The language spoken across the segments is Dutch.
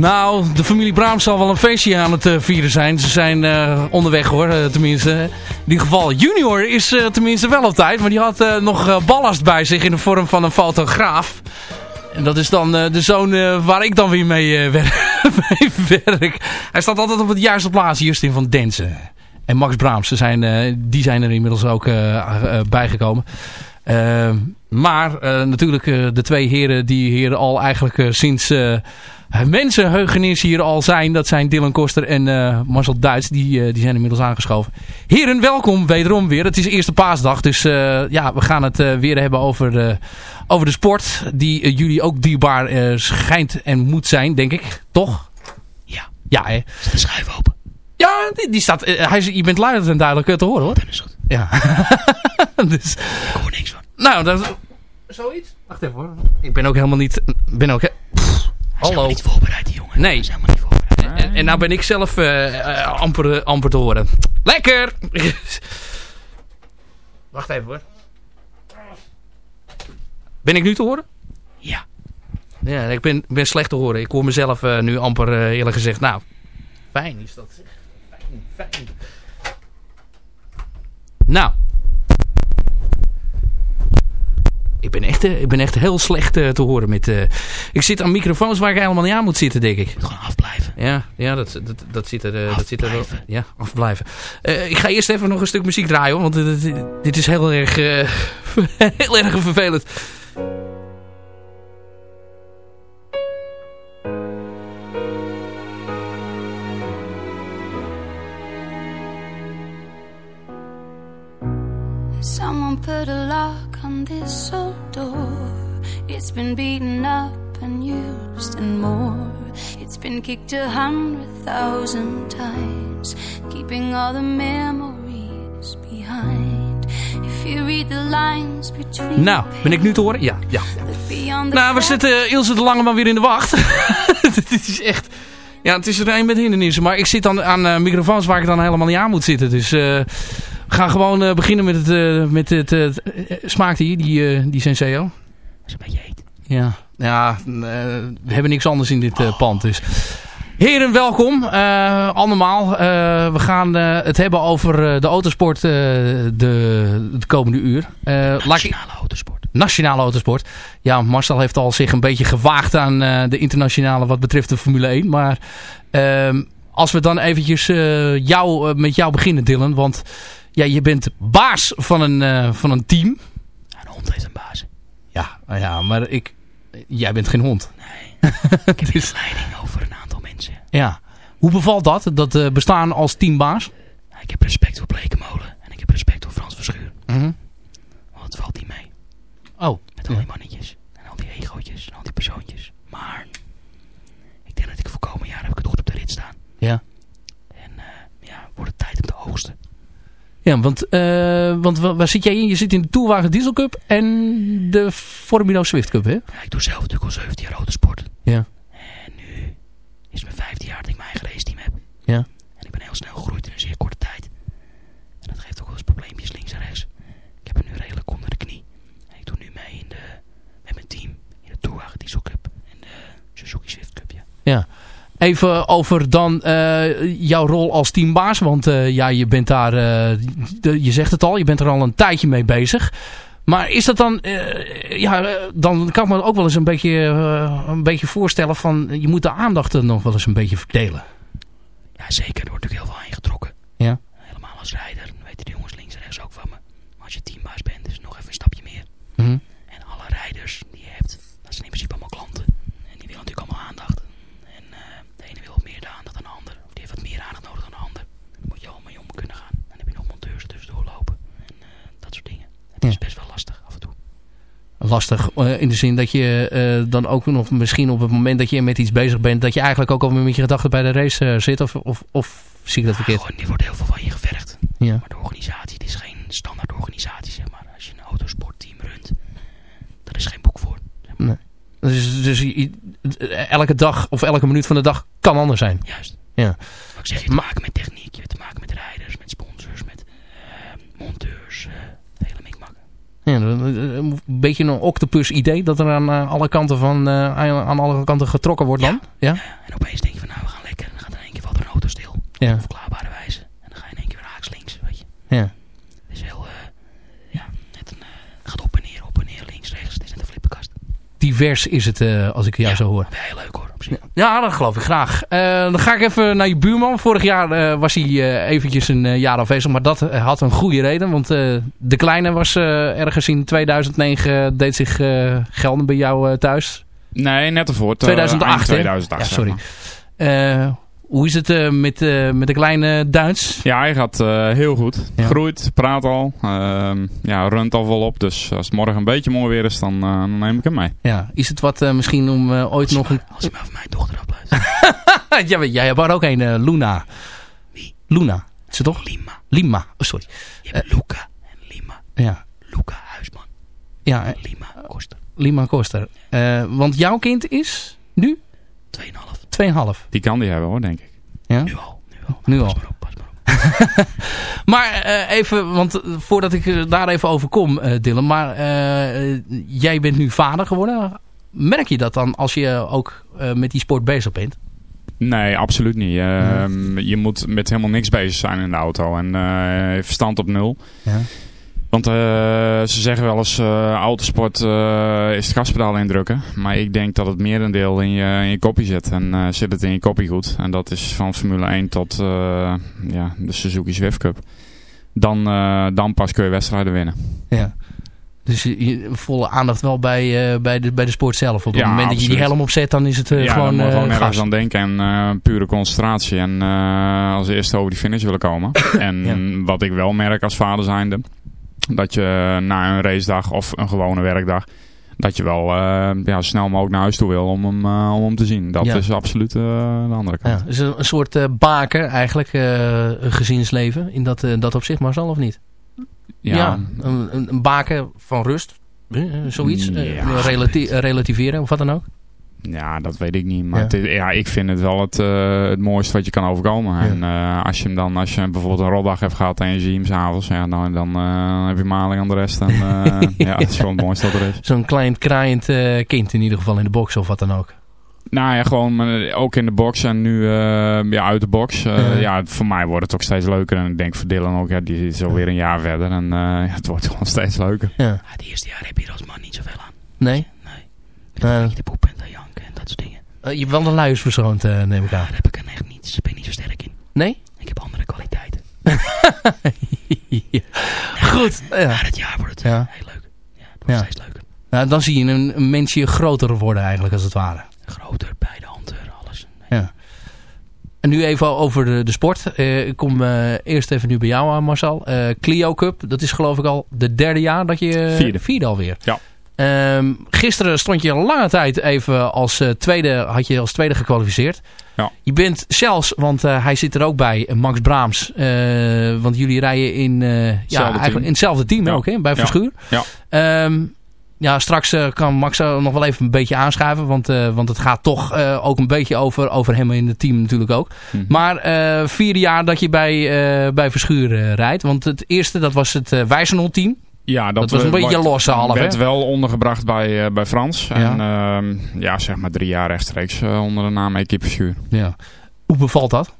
Nou, de familie Braam zal wel een feestje aan het eh, vieren zijn. Ze zijn eh, onderweg hoor, eh, tenminste. In ieder geval, Junior is eh, tenminste wel op tijd. Maar die had nog ballast bij zich in de vorm van een fotograaf. En dat is dan de zoon waar ik dan weer mee, wer- mee werk. Hij staat altijd op het juiste plaats, Justin van Densen. En Max Braams, ze zijn, die zijn er inmiddels ook bijgekomen. Maar natuurlijk de twee heren die hier al eigenlijk sinds mensenheugenis hier al zijn. Dat zijn Dylan Koster en eh, Marcel Duits. Die, eh, die zijn inmiddels aangeschoven. Heren, welkom wederom weer. Het is eerste paasdag. Dus eh, ja, we gaan het weer hebben over de, over de sport. Die jullie ook dierbaar schijnt en moet zijn, denk ik. Toch? Ja. Ja, hè? Zet de schuif open. Ja, die, die staat, hij, is- je bent luid en duidelijk te horen hoor. Dat is goed. Ja. dus, Ik hoor niks van. nou, dat, zoiets. Wacht even hoor. Ik ben ook helemaal niet... Ben ook, he- Pff, Hij is hallo. niet voorbereid, die jongen. Nee. Is helemaal niet voorbereid. En, en nou ben ik zelf eh, eh, amper, eh, amper te horen. Lekker! Wacht even hoor. Ben ik nu te horen? Ja. Ja, ik ben, ben slecht te horen. Ik hoor mezelf nu amper eerlijk gezegd. Nou, fijn is dat. Fijn, fijn. Nou. Ik ben echt, eh, ik ben echt heel slecht eh, te horen met... eh, ik zit aan microfoons waar ik helemaal niet aan moet zitten, denk ik. Gewoon afblijven. Ja, ja dat, dat, dat zit er, dat zit er wel. Ja, afblijven. Ik ga eerst even nog een stuk muziek draaien, hoor, want dit, dit- is heel erg, heel erg vervelend. Been kicked a hundred thousand times, keeping all the memories behind. If you read the lines between Nou, ben ik nu te horen? Ja, ja. Nou, we zitten Ilse de Lange maar weer in de wacht. Dit is echt... Ja, het is er een met hindernissen. Maar ik zit dan aan eh, microfoons waar ik dan helemaal niet aan moet zitten. Dus eh, we gaan gewoon eh, beginnen met het... eh, met het smaakt die, die, eh, die Senseo? Dat is een beetje heet. Ja, ja eh, we hebben niks anders in dit eh, pand. Dus. Heren, welkom. eh, allemaal. Eh, we gaan eh, het hebben over eh, de autosport eh, de, het komende uur. Eh, Nationale autosport. nationale autosport. Ja, Marcel heeft al zich een beetje gewaagd aan eh, de internationale wat betreft de Formule 1. Maar ehm, als we dan eventjes eh, jou, met jou beginnen, Dylan. Want ja, je bent baas van een, eh, van een team. Een hond heeft een baas. Ja, ja, maar ik, jij bent geen hond. Nee. Ik heb Dus- een leiding over een aantal mensen. Ja. Hoe bevalt dat, dat eh, bestaan als teambaas? Ja, ik heb respect voor Blekemolen. En ik heb respect voor Frans Verschuur. Mhm. Want het valt niet mee. Oh, Met al ja. die mannetjes. En al die egootjes. En al die persoontjes. Maar. Ik denk dat ik voor komend jaar heb ik het goed op de rit staan. Ja. En eh, ja, wordt het tijd om de oogsten. Ja, want, eh, want wa- waar zit jij in? Je zit in de Tourwagen Diesel Cup en de Formula Swift Cup, hè? Ja, ik doe zelf natuurlijk al 17 jaar autosport. Ja. En nu is het mijn vijfde jaar dat ik mijn eigen raceteam heb. Ja. En ik ben heel snel gegroeid in een zeer korte tijd. En dat geeft ook wel eens probleempjes links en rechts. Ik heb het nu redelijk onder de knie. En ik doe nu mee in de, met mijn team in de Tourwagen Diesel Cup. En de Suzuki Swift Cup, ja. Ja. Even over dan eh, jouw rol als teambaas. Want eh, ja, je bent daar, eh, de- je zegt het al, je bent er al een tijdje mee bezig. Maar is dat dan, ja, dan kan ik me ook wel eens een beetje, een beetje voorstellen van, je moet de aandacht er nog wel eens een beetje verdelen. Ja, zeker. Er wordt natuurlijk heel veel aan je getrokken. Ja. Helemaal als rijder. Dan weten de jongens links en rechts ook van me. Maar als je teambaas bent, is het nog even een stapje meer. Mhm. En alle rijders die je hebt, dat zijn in principe allemaal klanten. En die willen natuurlijk allemaal aandacht. En eh, de ene wil wat meer de aandacht dan de ander. Of die heeft wat meer aandacht nodig dan de ander. Dan moet je allemaal mee om kunnen gaan. En dan heb je nog monteurs er tussendoor lopen. En eh, dat soort dingen. Het is Ja. best wel lastig af en toe. Lastig, eh, in de zin dat je eh, dan ook nog misschien op het moment dat je met iets bezig bent, dat je eigenlijk ook al met je gedachten bij de race eh, zit. Of, of, of zie ik dat Ja, verkeerd? gewoon, die wordt heel veel van je gevergd. Ja. Maar de organisatie, die is geen standaard organisatie, zeg maar. Als je een autosportteam runt, daar is geen boek voor. Zeg maar. Nee. Dus, dus elke dag of elke minuut van de dag kan anders zijn. Juist. Ja. Wat ik zeg, je hebt te maken met techniek, je hebt te maken met rijders, met sponsors, met eh, monteurs, eh, de hele mikmak. Ja, een beetje een octopus idee dat er aan eh, alle kanten van eh, aan alle kanten getrokken wordt dan. Ja. En opeens denk je van nou, we gaan lekker. En dan gaat er in één keer valt er een auto stil. Ja. Op verklaarbare wijze. En dan ga je in één keer weer haaks links, weet je. Ja. Het is heel, eh, ja, net een, gaat op en neer, op en neer, links, rechts. Het is net een flippenkast. Divers is het als ik jou zo hoor. Heel leuk Ja, dat geloof ik graag. Eh, dan ga ik even naar je buurman. Vorig jaar eh, was hij eh, eventjes een jaar afwezig, maar dat had een goede reden. Want eh, de kleine was eh, ergens in 2009, deed zich eh, gelden bij jou eh, thuis. Nee, net ervoor. te- 2008, eind hè? 2008, Ja, zeg sorry. Hoe is het eh, met, eh, met de kleine Duits? Ja, hij gaat eh, heel goed. Ja. Groeit, praat al. ehm, ja, runt al volop. Dus als het morgen een beetje mooi weer is, dan, eh, dan neem ik hem mee. Ja, is het wat misschien om ooit nog een... Als je maar van mijn dochter afluistert. ja, jij hebt er ook een, Luna. Wie? Luna. Is het toch? Lima. Lima. Oh, sorry. Je hebt Luca en Lima. Ja. Luca Huisman. Ja, Lima Koster. Lima Koster. Eh, want jouw kind is nu 2,5. 2,5. Die kan die hebben hoor, denk ik. Ja? Nu al. Nu al. Nu pas al. maar op, pas maar op. Maar eh, even, want eh, voordat ik eh, daar even over kom, eh Dylan. Maar jij bent nu vader geworden. Merk je dat dan als je ook eh, met die sport bezig bent? Nee, absoluut niet. Ehm, Je moet met helemaal niks bezig zijn in de auto. En eh, verstand op nul. Ja. Want eh, ze zeggen wel eens, eh, autosport eh, is het gaspedaal indrukken. Maar ik denk dat het merendeel in je, in je koppie zit. En zit het in je koppie goed. En dat is van Formule 1 tot ja, de Suzuki Swift Cup. Dan, dan pas kun je wedstrijden winnen. Ja. Dus je, volle aandacht wel bij, bij, de, bij de sport zelf. Op het Ja, moment dat je die helm opzet, dan is het eh, ja, gewoon, eh, gewoon nergens gas. aan denken. En pure concentratie. En als eerste over die finish willen komen. en Ja. wat ik wel merk als vader zijnde. Dat je na een racedag of een gewone werkdag. Dat je wel eh, ja, snel mogelijk naar huis toe wil om hem, eh, om hem te zien. Dat Ja. is absoluut eh, de andere kant. Ja, dus een, een soort eh, baker eigenlijk, eh, een gezinsleven. In dat, eh, dat opzicht, maar zal of niet? Ja, een, een, een baken van rust. eh, zoiets. eh, Ja. relati- eh, relativeren of wat dan ook. Ja, dat weet ik niet. Maar Ja. het ja, ik vind het wel het, eh, het mooiste wat je kan overkomen. Ja. En eh, als je hem dan, als je bijvoorbeeld een rotdag hebt gehad en je ziet hem s'avonds, ja, dan, dan eh, heb je maling aan de rest. En, eh, ja, dat is gewoon het mooiste wat er is. Zo'n klein kraaiend eh, kind in ieder geval in de box of wat dan ook. Nou ja, gewoon ook in de box en nu eh, ja, uit de box. Eh, Ja. ja, voor mij wordt het ook steeds leuker. En ik denk voor Dylan ook, ja, die is alweer een jaar verder. En eh, ja, het wordt gewoon steeds leuker. Ja. Ja, het eerste jaar heb je er als man niet zoveel aan. Nee? Nee. Een beetje de poep dat soort dingen. Eh, je hebt wel de luiers verschoond, eh, neem ik aan. Daar heb ik er echt niet, ben ik niet zo sterk in. Nee? Ik heb andere kwaliteiten. Ja. Goed. Ja. Maar het jaar wordt het Ja. heel leuk. Ja, het wordt Ja. steeds leuker. Nou, dan zie je een, een mensje groter worden eigenlijk als het ware. Groter, beide handen, alles. Ja. En nu even over de, de sport. Eh, ik kom eh, eerst even nu bij jou aan, Marcel. Eh, Clio Cup, dat is geloof ik al de derde jaar dat je... Vierde. Vierde alweer. Ja. Ehm, gisteren stond je lange tijd even als eh, tweede, had je als tweede gekwalificeerd. Ja. Je bent zelfs, want eh, hij zit er ook bij, eh, Max Braams. want jullie rijden in, ja, eigenlijk team. in hetzelfde team Ja. ook, hè, bij Ja. Verschuur. Ja. Ehm, ja, straks kan Max er nog wel even een beetje aanschuiven. Want, want het gaat toch ook een beetje over, over hem in het team natuurlijk ook. Mhm. Maar vierde jaar dat je bij, bij Verschuur rijdt. Want het eerste, dat was het eh Wijzenol team. Ja, Dat was een we- beetje losse half, werd wel ondergebracht bij, eh, bij Frans. Ja. En ehm, ja, zeg maar drie jaar rechtstreeks eh, onder de naam Equipe Schuur. Ja. Hoe bevalt dat?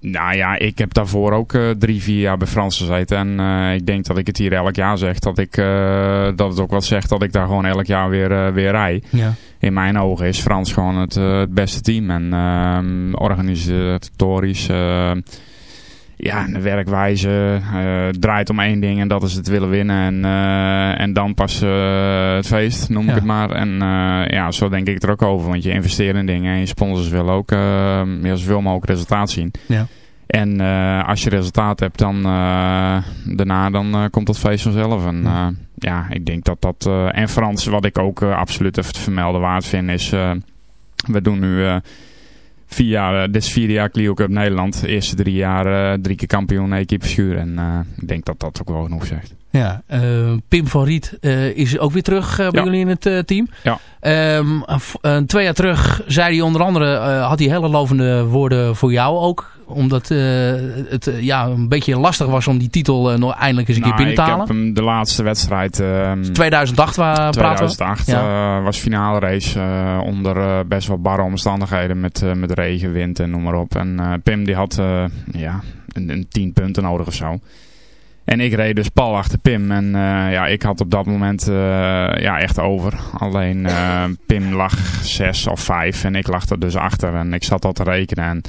Nou ja, ik heb daarvoor ook eh, drie, vier jaar bij Frans gezeten. En eh, ik denk dat ik het hier elk jaar zeg. Dat, ik, eh, dat het ook wat zegt dat ik daar gewoon elk jaar weer, eh, weer rij. Ja. In mijn ogen is Frans gewoon het, eh, het beste team. En ehm organisatorisch... ja, de werkwijze eh, draait om één ding en dat is het willen winnen. En, eh, en dan pas eh, het feest, noem Ja. ik het maar. En ja, zo denk ik er ook over. Want je investeert in dingen en je sponsors willen ook ja, zoveel mogelijk resultaat zien. Ja. En als je resultaat hebt, dan daarna dan, komt dat feest vanzelf. En Ja. ja, ik denk dat dat... en Frans, wat ik ook absoluut even te vermelden waard vind, is... we doen nu vier jaar, eh, dit is vierde jaar Clio Cup Nederland. De eerste drie jaar eh, drie keer kampioen equipe Schuur. En eh, ik denk dat dat ook wel genoeg zegt. Ja, Pim van Riet is ook weer terug bij Ja. jullie in het team. Ja. Ehm, eh, twee jaar terug zei hij onder andere, had hij hele lovende woorden voor jou ook. Omdat eh, het eh, ja, een beetje lastig was om die titel eh, nog eindelijk eens een keer Nou, binnen te ik halen. heb hem de laatste wedstrijd... ehm, 2008 waar praten we. 2008 Ja. was finale race onder best wel barre omstandigheden met, met regen, wind en noem maar op. En Pim die had ja, een, een 10 punten nodig of zo. En ik reed dus pal achter Pim. En ja, ik had op dat moment ja, echt over. Alleen Pim lag 6 of 5 en ik lag er dus achter. En ik zat al te rekenen. En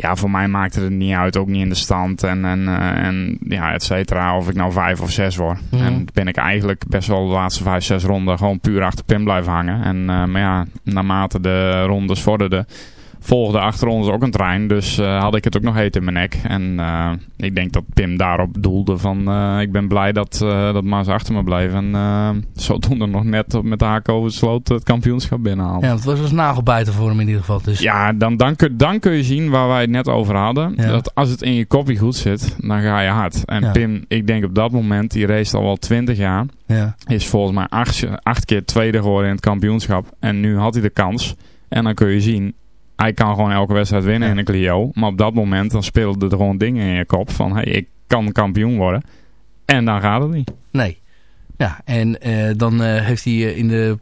ja, voor mij maakte het niet uit. Ook niet in de stand. En, en, eh, en ja, et cetera. Of ik nou 5 of 6 word. Mhm. En ben ik eigenlijk best wel de laatste 5, 6 ronden gewoon puur achter Pim blijven hangen. En eh, maar ja, naarmate de rondes vorderden volgde achter ons ook een trein. Dus eh, had ik het ook nog heet in mijn nek. En eh, ik denk dat Pim daarop doelde van... eh, ik ben blij dat, dat Maas achter me bleef. En eh zodoende nog net op- met de haak over de sloot het kampioenschap binnenhalen. Ja, dat was dus nagelbijten voor hem in ieder geval. Dus, Ja, dan, dan, kun, dan kun je zien waar wij het net over hadden. Ja. Dat als het in je kopje goed zit, dan ga je hard. En Ja. Pim, ik denk op dat moment, die race al wel 20 jaar. ja. Is volgens mij acht, acht keer tweede geworden in het kampioenschap. En nu had hij de kans. En dan kun je zien, hij kan gewoon elke wedstrijd winnen Ja. in een Clio. Maar op dat moment, dan speelden er gewoon dingen in je kop. Van, hey, ik kan kampioen worden. En dan gaat het niet. Nee. Ja, en eh, dan eh, heeft hij eh, in de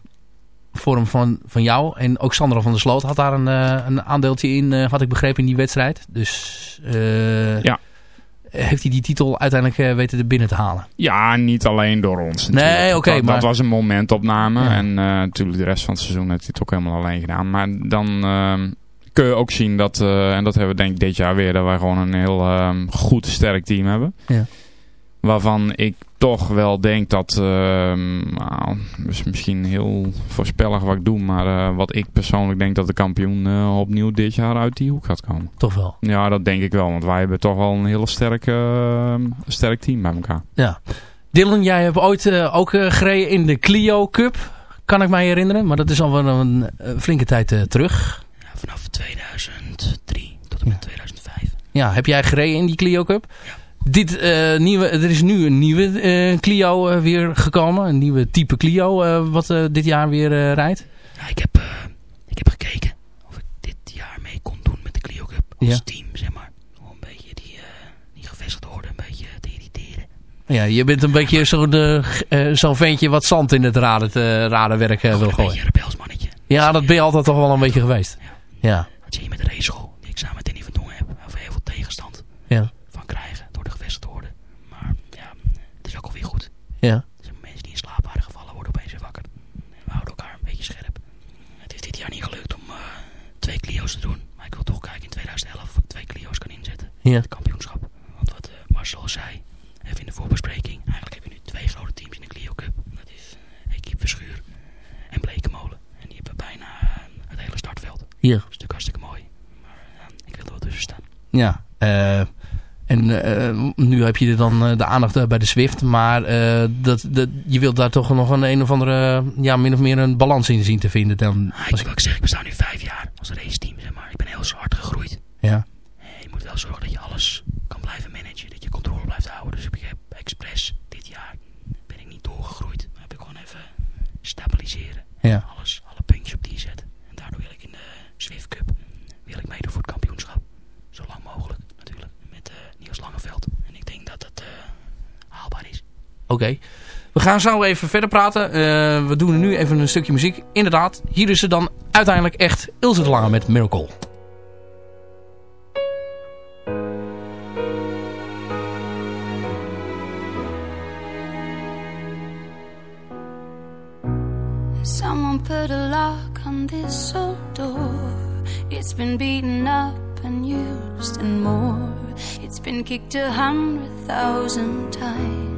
vorm van, van jou en ook Sandra van der Sloot had daar een, een aandeeltje in, had ik begrepen, in die wedstrijd. Dus Ja. heeft hij die titel uiteindelijk weten er binnen te halen. Ja, niet alleen door ons. Nee, natuurlijk. oké, dat, maar- dat was een momentopname. Ja. En natuurlijk de rest van het seizoen heeft hij het ook helemaal alleen gedaan. Maar dan ehm, kun je ook zien dat, eh, en dat hebben we denk ik dit jaar weer, dat wij gewoon een heel ehm, goed, sterk team hebben. Ja. Waarvan ik toch wel denk dat, ehm nou, is misschien heel voorspellig wat ik doe, maar eh, wat ik persoonlijk denk dat de kampioen eh, opnieuw dit jaar uit die hoek gaat komen. Toch wel. Ja, dat denk ik wel, want wij hebben toch wel een heel sterk, ehm, sterk team bij elkaar. Ja. Dylan, jij hebt ooit ook gereden in de Clio Cup. Kan ik mij herinneren. Maar dat is al wel een flinke tijd terug. Vanaf 2003 tot en met 2005. Ja, heb jij gereden in die Clio Cup? Dit, eh, nieuwe, er is nu een nieuwe eh, Clio eh, weer gekomen. Een nieuwe type Clio wat dit jaar weer rijdt. Ja, ik heb, ik heb gekeken of ik dit jaar mee kon doen met de Clio Cup als Ja. team, zeg maar. Om een beetje die, die gevestigde orde een beetje te irriteren. Ja, je bent een beetje zo'n zo'n ventje wat zand in het raden, radenwerk wil Gewoon een gooien. beetje een rebels mannetje. Ja, dat ben je altijd toch wel een beetje geweest. Ja, Dat zie je met de raceschool die ik samen met Danny van Dongen heb. Waar we heel veel tegenstand ja, van krijgen door de gevestigde orde. Maar ja, het is ook alweer goed. ja. Er zijn mensen die in slaap waren gevallen, worden opeens weer wakker. En we houden elkaar een beetje scherp. Het heeft dit jaar niet gelukt om eh, twee Clio's te doen. Maar ik wil toch kijken in 2011 of ik twee Clio's kan inzetten. Ja. Het kampioenschap. Want wat eh, Marcel zei, even in de voorbespreking. Eigenlijk heb je nu twee grote teams in de Clio Cup. Dat is eh Equipe Verschuur en Blekenmolen. En die hebben bijna eh, het hele startveld. Hier. Dat is natuurlijk hartstikke mooi. Maar eh, ik wil er wel tussen staan. Ja, eh, en eh, nu heb je dan eh, de aandacht bij de Swift, maar dat, dat, je wilt daar toch nog een een of andere, ja, min of meer een balans in zien te vinden. Dan, Ah, ik wil ook zeggen, we staan nu vijf jaar als raceteam, zeg maar. Ik ben heel hard gegroeid. ja, Eh, Je moet wel zorgen dat je alles kan blijven managen. Dat je controle blijft houden. Dus ik heb expres dit jaar ben ik niet doorgegroeid. Maar heb ik gewoon even stabiliseren. ja, Alles, alle puntjes op die zetten. En daardoor wil ik in de Swift Cup wil ik meedoen voor het kampioenschap. Zo lang mogelijk natuurlijk. Met eh Niels Langeveld. En ik denk dat dat eh, haalbaar oké. We gaan zo even verder praten. Eh, we doen nu even een stukje muziek. Inderdaad, hier is ze dan uiteindelijk echt Ilse de Lange met Miracle. Someone put a lock on this old door. It's been beaten up and used and more. It's been kicked a hundred thousand times,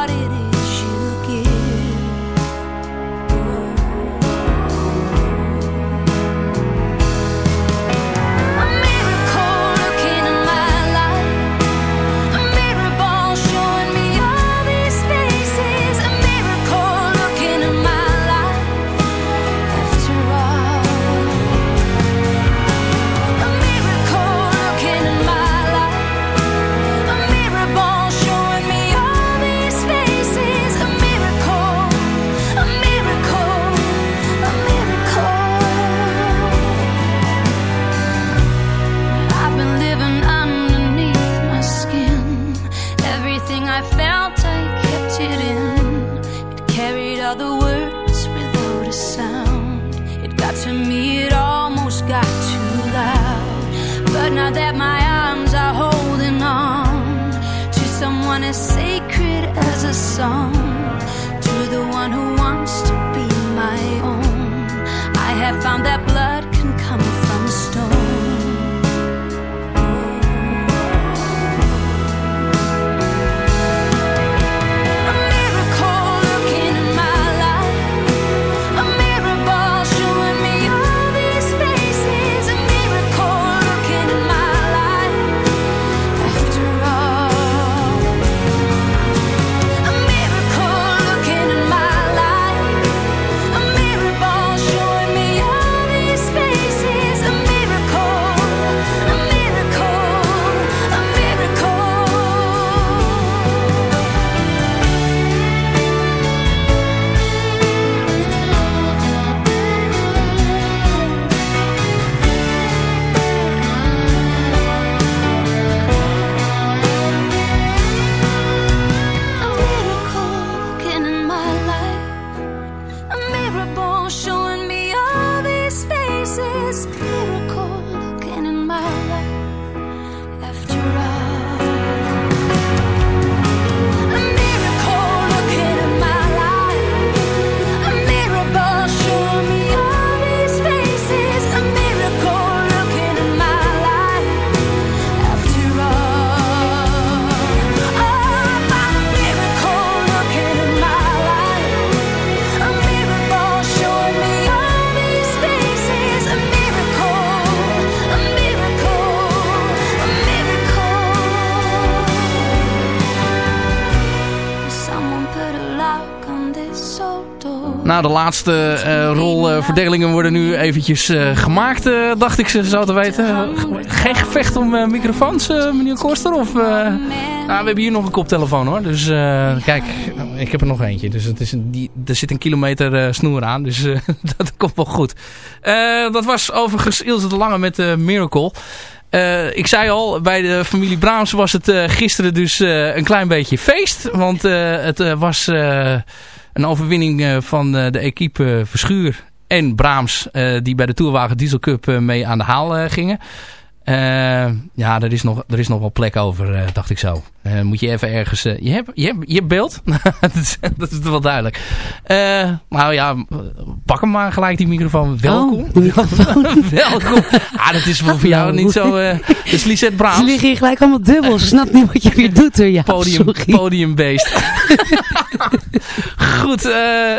De laatste eh, rolverdelingen worden nu eventjes eh, gemaakt, eh, dacht ik ze zo te weten. Eh, geen gevecht om eh, microfoons, eh, meneer Koster? Of, eh, nou, we hebben hier nog een koptelefoon hoor. Dus eh, kijk, ik heb er nog eentje. Dus het is een, die, er zit een kilometer eh, snoer aan. Dus eh, dat komt wel goed. Eh, dat was overigens Ilse de Lange met eh, Miracle. Eh, ik zei al, bij de familie Braams was het eh, gisteren dus eh, een klein beetje feest. Want het was een overwinning van de equipe Verschuur en Braams. die bij de Tourwagen Diesel Cup mee aan de haal gingen. Eh, ja, er is, nog, er is nog wel plek over, eh, dacht ik zo. Eh, moet je even ergens... je, hebt, je, hebt, je hebt beeld? dat, is, dat is wel duidelijk. Nou ja, pak hem maar gelijk die microfoon. Welkom. Welkom. Ah, dat is voor, jou niet zo... dat is Lisette Braams. Ze liggen hier gelijk allemaal dubbel. Ze snapt niet wat je weer doet hoor. Ja, Podium, sorry. podiumbeest. Goed,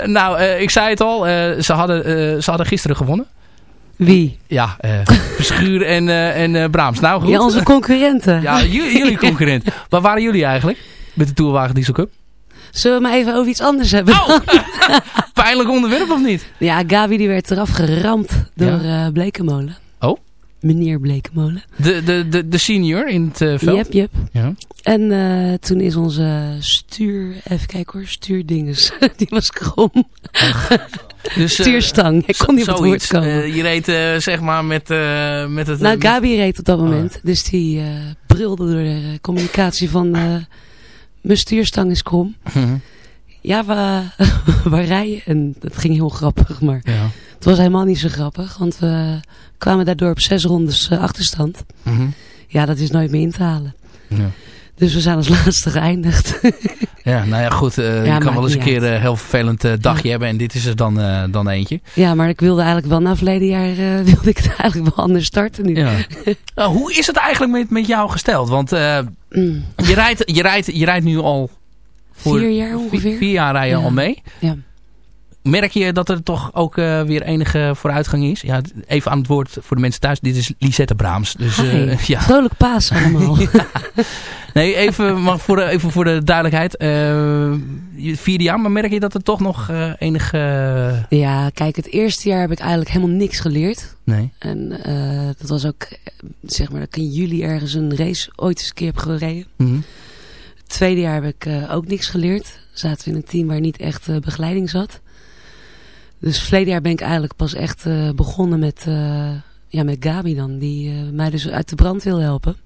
nou, ik zei het al. ze, hadden, ze hadden gisteren gewonnen. Wie? Ja, eh Verschuur en, eh, en eh, Braams. Nou goed. Ja, onze concurrenten. Ja, jullie, jullie concurrent. Waar waren jullie eigenlijk? Met de Tourwagen Diesel Cup? Zullen we maar even over iets anders hebben? Oh! Pijnlijk onderwerp of niet? Ja, Gabi die werd eraf geramd door eh Blekemolen. Oh? Meneer Blekemolen. De, de, de, de senior in het eh, veld? Yep, yep. Ja. En eh, toen is onze stuur, even kijken hoor, stuurdinges, die was krom. Dus, eh, Stuurstang, ik kon niet op het woord komen. Je reed zeg maar met, met het... nou, Gabi reed op dat moment, dus die brilde door de communicatie van, mijn stuurstang is krom. Mhm. Ja, we, we rijden. En dat ging heel grappig, maar Ja. het was helemaal niet zo grappig. Want we kwamen daardoor op zes rondes eh, achterstand. Mhm. Ja, dat is nooit meer in te halen. Ja. Dus we zijn als laatste geëindigd. Ja, nou ja, goed. eh, je kan wel eens een keer een heel vervelend eh, dagje Ja. hebben. En dit is er dan, dan eentje. ja, maar ik wilde eigenlijk wel na verleden jaar wilde ik het eigenlijk wel anders starten nu. Ja. Nou, hoe is het eigenlijk met, met jou gesteld? Want Mm. je, rijdt, je, rijdt, je rijdt nu al... Voor Vier jaar ongeveer. Vier, jaar rij je Ja. al mee. Ja. Merk je dat er toch ook eh, weer enige vooruitgang is? Ja, even aan het woord voor de mensen thuis. Dit is Lisette Braams. Dus, eh, ja. Vrolijk paas allemaal. Nee, even, maar voor de, even voor de duidelijkheid. eh, je vierde jaar, maar merk je dat er toch nog eh, enige... Ja, kijk, het eerste jaar heb ik eigenlijk helemaal niks geleerd. Nee. En eh, dat was ook, eh, zeg maar, dat ik in juli ergens een race ooit eens een keer heb gereden. Mhm. Tweede jaar heb ik eh, ook niks geleerd. Zaten we in een team waar niet echt eh, begeleiding zat. Dus verleden jaar ben ik eigenlijk pas echt eh, begonnen met, ja, met Gabi dan. Die mij dus uit de brand wil helpen.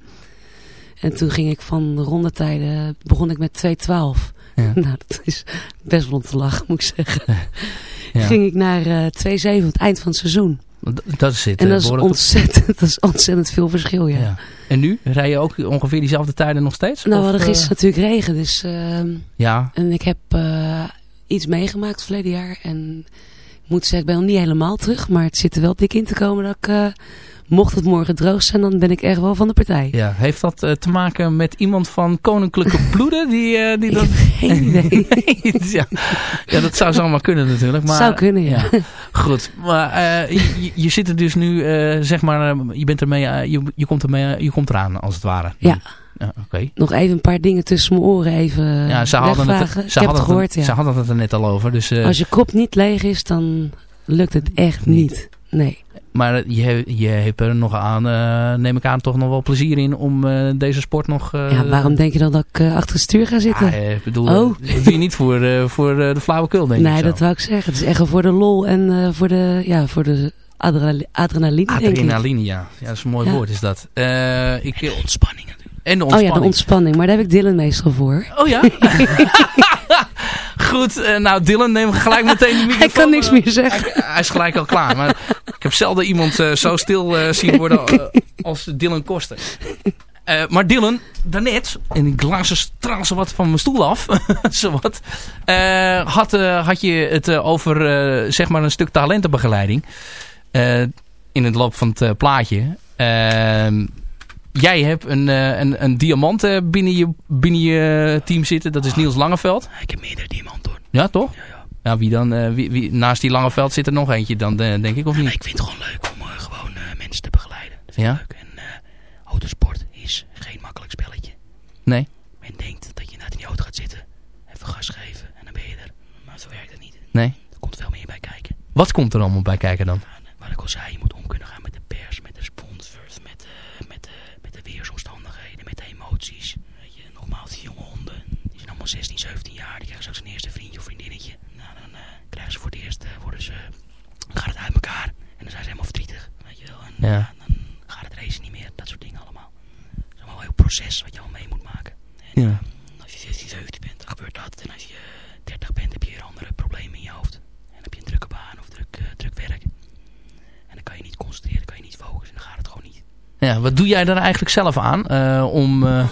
En toen ging ik van de rondetijden, begon ik met 2.12. Ja. nou, dat is best wel om te lachen, moet ik zeggen. Ja. Ging ik naar eh 2.7 aan het eind van het seizoen. Dat is het. En eh, dat is, ontzettend, dat is ontzettend veel verschil, ja. Ja. En nu? Rij je ook ongeveer diezelfde tijden nog steeds? Nou, we hadden eh, gisteren natuurlijk regen, dus... ehm, Ja. En ik heb eh, iets meegemaakt verleden jaar. En ik moet zeggen, ik ben nog niet helemaal terug. Maar het zit er wel dik in te komen dat ik... eh, mocht het morgen droog zijn, dan ben ik echt wel van de partij. Ja, heeft dat eh, te maken met iemand van koninklijke bloeden? Die, eh, die Ik dat... heb geen idee. ja. ja, dat zou zomaar kunnen natuurlijk. Maar, Zou kunnen, ja. Goed, maar eh, je, je zit er dus nu, zeg maar, je bent ermee, je, je, komt ermee, je komt eraan als het ware. Ja. Ja, oké. Nog even een paar dingen tussen mijn oren even Ja, ze hadden, het, ze, ik hadden het gehoord, het, ze hadden het er net al over. Dus, Als je kop niet leeg is, dan lukt het echt niet. Nee. Maar je, je hebt er nog aan, eh, neem ik aan, toch nog wel plezier in om eh, deze sport nog... eh, Ja, waarom denk je dan dat ik achter het stuur ga zitten? Ja, eh, ik bedoel, Oh. dat doe je niet voor, voor de flauwekul, denk ik nee, dat wou ik zeggen. Het is echt voor de lol en voor de, ja, voor de adrenali- adrenaline, denk ik. Adrenaline, ja. Ja, dat is een mooi Ja. woord, is dat. Ik, De ontspanning natuurlijk. en de Oh ontspanning. ja, de ontspanning. Maar daar heb ik Dylan meestal voor. Oh ja? Goed, nou Dylan, neem gelijk meteen de microfoon. Hij kan niks meer zeggen. Hij, hij is gelijk al klaar. Maar ik heb zelden iemand eh, zo stil eh, zien worden eh, als Dylan Koster. Eh, maar Dylan, daarnet, en ik laat ze straal zo wat van mijn stoel af, zowat, eh had, eh, had je het over eh, zeg maar een stuk talentenbegeleiding eh, in het loop van het plaatje. Ehm, jij hebt een, eh, een, een diamant eh, binnen, je, binnen je team zitten, dat is Niels Langeveld. Ik heb meerdere diamanten hoor. Ja, toch? Ja, wie dan? eh, wie, wie, naast die Langeveld zit er nog eentje dan, eh, denk ik, of niet? ik vind het gewoon leuk om eh, gewoon mensen te begeleiden. Dat vind Ja? ik leuk. En autosport is geen makkelijk spelletje. Nee? Men denkt dat je inderdaad in die auto gaat zitten, even gas geven en dan ben je er. Maar zo werkt het niet. Nee? Er komt veel meer bij kijken. Wat komt er allemaal bij kijken dan? Wat ik al zei, je moet om kunnen gaan met de pers, met de sponsors, met, eh, met, de, met de weersomstandigheden, met de emoties. Weet je, nogmaals, die jonge honden, die zijn allemaal 16, 17 jaar, die krijgen straks een eerste vriendje of vriendinnetje. Nou, dan eh, krijgen ze voor het eerst, eh, worden ze, gaat het uit elkaar en dan zijn ze helemaal verdrietig, weet je wel. En Ja. dan gaat het racen niet meer, dat soort dingen allemaal. Het is allemaal een heel proces wat je al mee moet maken. En, Ja. als je 16, 17 bent, dan gebeurt dat. En als je eh, 30 bent, heb je weer andere problemen in je hoofd. En heb je een drukke baan of druk, eh, druk werk. En dan kan je niet concentreren, kan je niet focussen. Dan gaat het gewoon niet. Ja, wat doe jij daar eigenlijk zelf aan eh, om, eh,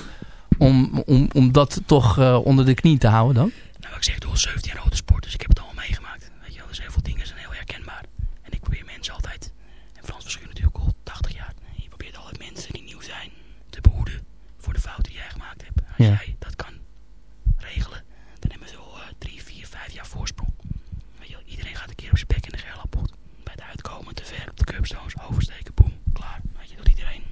om, om, om dat toch onder de knie te houden dan? Nou, ik zeg, ik doe al 17 jaar autosport, dus ik heb het allemaal meegemaakt. Weet je wel, dus heel veel dingen zijn heel herkenbaar. En ik probeer mensen altijd, en Frans Verschuur natuurlijk al 80 jaar. Je probeert altijd mensen die nieuw zijn te behoeden voor de fouten die jij gemaakt hebt. Als Ja. jij dat kan regelen, dan hebben we zo eh, drie, vier, vijf jaar voorsprong. Weet je wel, iedereen gaat een keer op zijn bek in de gerlappot. Bij het uitkomen, te ver op de curbstones, oversteken, boem, klaar. Weet je, doet iedereen.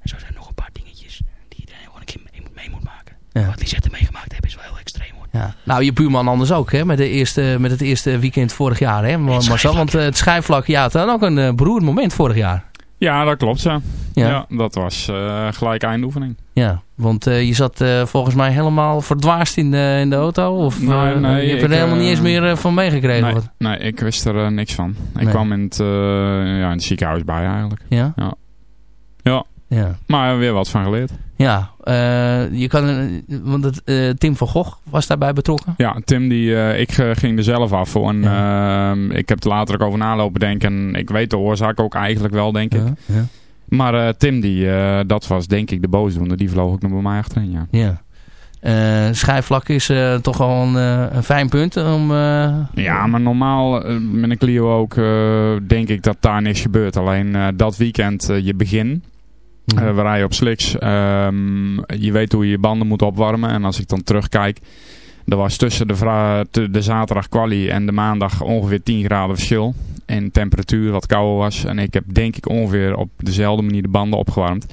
En zo zijn er nog een paar dingetjes die iedereen gewoon een keer mee, mee moet maken. Ja. Wat Lisette meegemaakt heeft is wel heel extreem hoor. Ja. Nou, je buurman anders ook, hè? Met, de eerste, met het eerste weekend vorig jaar, hè? Marcel, want eh, het schijfvlak, ja, het had ook een eh, beroerd moment vorig jaar. Ja, dat klopt, ja. Ja. Ja, dat was eh, gelijk eindoefening. Ja, want eh, je zat eh, volgens mij helemaal verdwaasd in de, in de auto. Of Nee, nee, je hebt ik, er helemaal niet eens meer van meegekregen. Nee, wat? nee, ik wist er niks van. Ik Nee. kwam in het, ja, in het ziekenhuis bij eigenlijk. Ja? Ja. Ja, maar weer wat van geleerd. Ja, eh, je kan, want het, eh, Tim van Gogh was daarbij betrokken. Ja, Tim, die, eh, ik ging er zelf af voor. En ik heb er later ook over nalopen denken. En ik weet de oorzaak ook eigenlijk wel, denk ik. Ja, ja. Maar Tim, die, dat was denk ik de boosdoener. Die vloog ook nog bij mij achterin, ja. Ja. Schijfvlak is toch wel een, een fijn punt om... Ja, maar normaal met een Clio ook denk ik dat daar niks gebeurt. Alleen dat weekend je begin, Mhm. eh we rijden op slicks. Ehm, je weet hoe je je banden moet opwarmen. En als ik dan terugkijk, er was tussen de, de zaterdag quali en de maandag ongeveer 10 graden verschil. En temperatuur wat kouder was. En ik heb denk ik ongeveer op dezelfde manier de banden opgewarmd.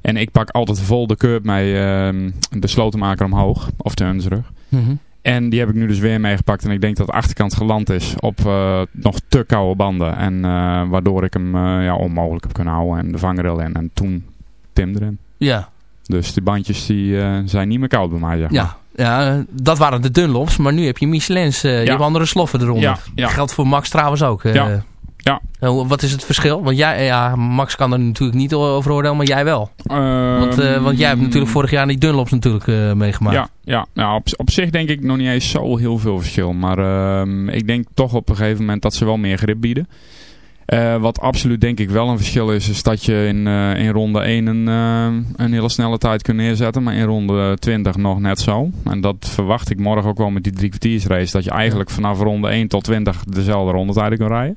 En ik pak altijd vol de curb mee ehm, de slotenmaker omhoog. Of de hundsrug. Mhm. En die heb ik nu dus weer meegepakt. En ik denk dat de achterkant geland is op eh, nog te koude banden. En eh, waardoor ik hem eh, ja, onmogelijk heb kunnen houden. En de vangrail in. En toen Tim erin. Ja. Dus die bandjes die, zijn niet meer koud bij mij, zeg maar. Ja, ja, dat waren de Dunlops, maar nu heb je Michelin's. Je Ja. hebt andere sloffen eronder. Ja, ja. Dat geldt voor Max trouwens ook. Ja. Ja. Hoe- wat is het verschil? Want jij, ja, Max kan er natuurlijk niet over oordelen, maar jij wel. want, eh, want jij hebt natuurlijk vorig jaar die Dunlops natuurlijk eh, meegemaakt. Ja, ja, ja op, op zich denk ik nog niet eens zo heel veel verschil. Maar ehm, ik denk toch op een gegeven moment dat ze wel meer grip bieden. Eh, wat absoluut denk ik wel een verschil is, is dat je in, in ronde 1 een, een hele snelle tijd kunt neerzetten. Maar in ronde 20 nog net zo. En dat verwacht ik morgen ook wel met die drie kwartiersrace. Dat je eigenlijk vanaf ronde 1 tot 20 dezelfde rondetijden kunt rijden.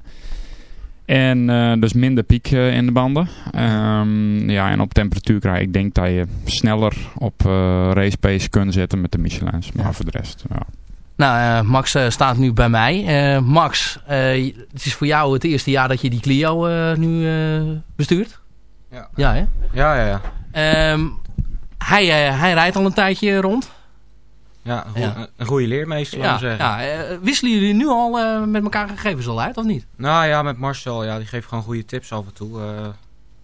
En eh, dus minder piek eh, in de banden. Ehm, ja, en op temperatuur krijg ik denk dat je sneller op eh race pace kunt zitten met de Michelins. Maar voor de rest, ja. Nou, Max staat nu bij mij. Eh, Max, eh, het is voor jou het eerste jaar dat je die Clio eh, nu eh, bestuurt. Ja. Ja, hè? Ja, ja, ja. Ehm, hij, hij rijdt al een tijdje rond. Ja, een, goe- Ja. een goede leermeester, Ja, zeggen. ja, eh, wisselen jullie nu al eh, met elkaar gegevens al uit, of niet? Nou ja, met Marcel, ja, die geeft gewoon goede tips af en toe. eh,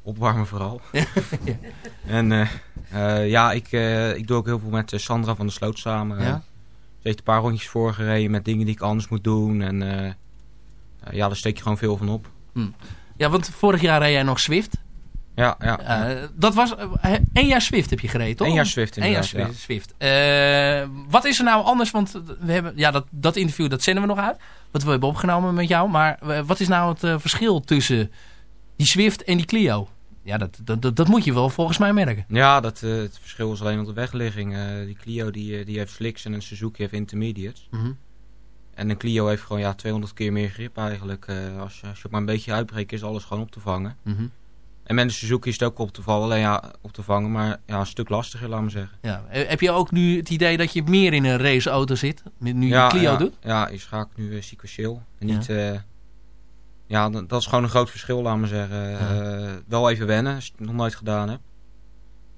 opwarmen vooral. en eh, eh, ja, ik, ik doe ook heel veel met Sandra van der Sloot samen. Ja. Ze heeft een paar rondjes voorgereden met dingen die ik anders moet doen. En ja, daar steek je gewoon veel van op. Ja, want vorig jaar reed jij nog Swift. Ja, ja. Eh, dat was eh, één jaar Swift heb je gereden, toch? Eén jaar Swift Eén jaar inderdaad, Swift. Eh, wat is er nou anders? Want we hebben, ja, dat, dat interview dat zenden we nog uit. Wat we hebben opgenomen met jou. Maar wat is nou het verschil tussen die Swift en die Clio? Ja, dat, dat, dat, dat moet je wel volgens mij merken. Ja, dat, het verschil is alleen op de wegligging. Die Clio die, die heeft slicks en een Suzuki heeft intermediates. Mhm. En een Clio heeft gewoon ja, 200 keer meer grip eigenlijk. Als, je, als je maar een beetje uitbreekt is alles gewoon op te vangen. Mhm. En met de Suzuki is het ook op te, vallen, alleen ja, op te vangen, maar ja, een stuk lastiger laat maar zeggen. Ja. Eh, Heb je ook nu het idee dat je meer in een raceauto zit? met- Nu je ja, Clio ja, doet? Ja, je schakelt nu eh, sequentieel. En Ja. niet, eh, ja, dat, dat is gewoon een groot verschil, laat maar zeggen. Wel even wennen, als je het nog nooit gedaan hebt.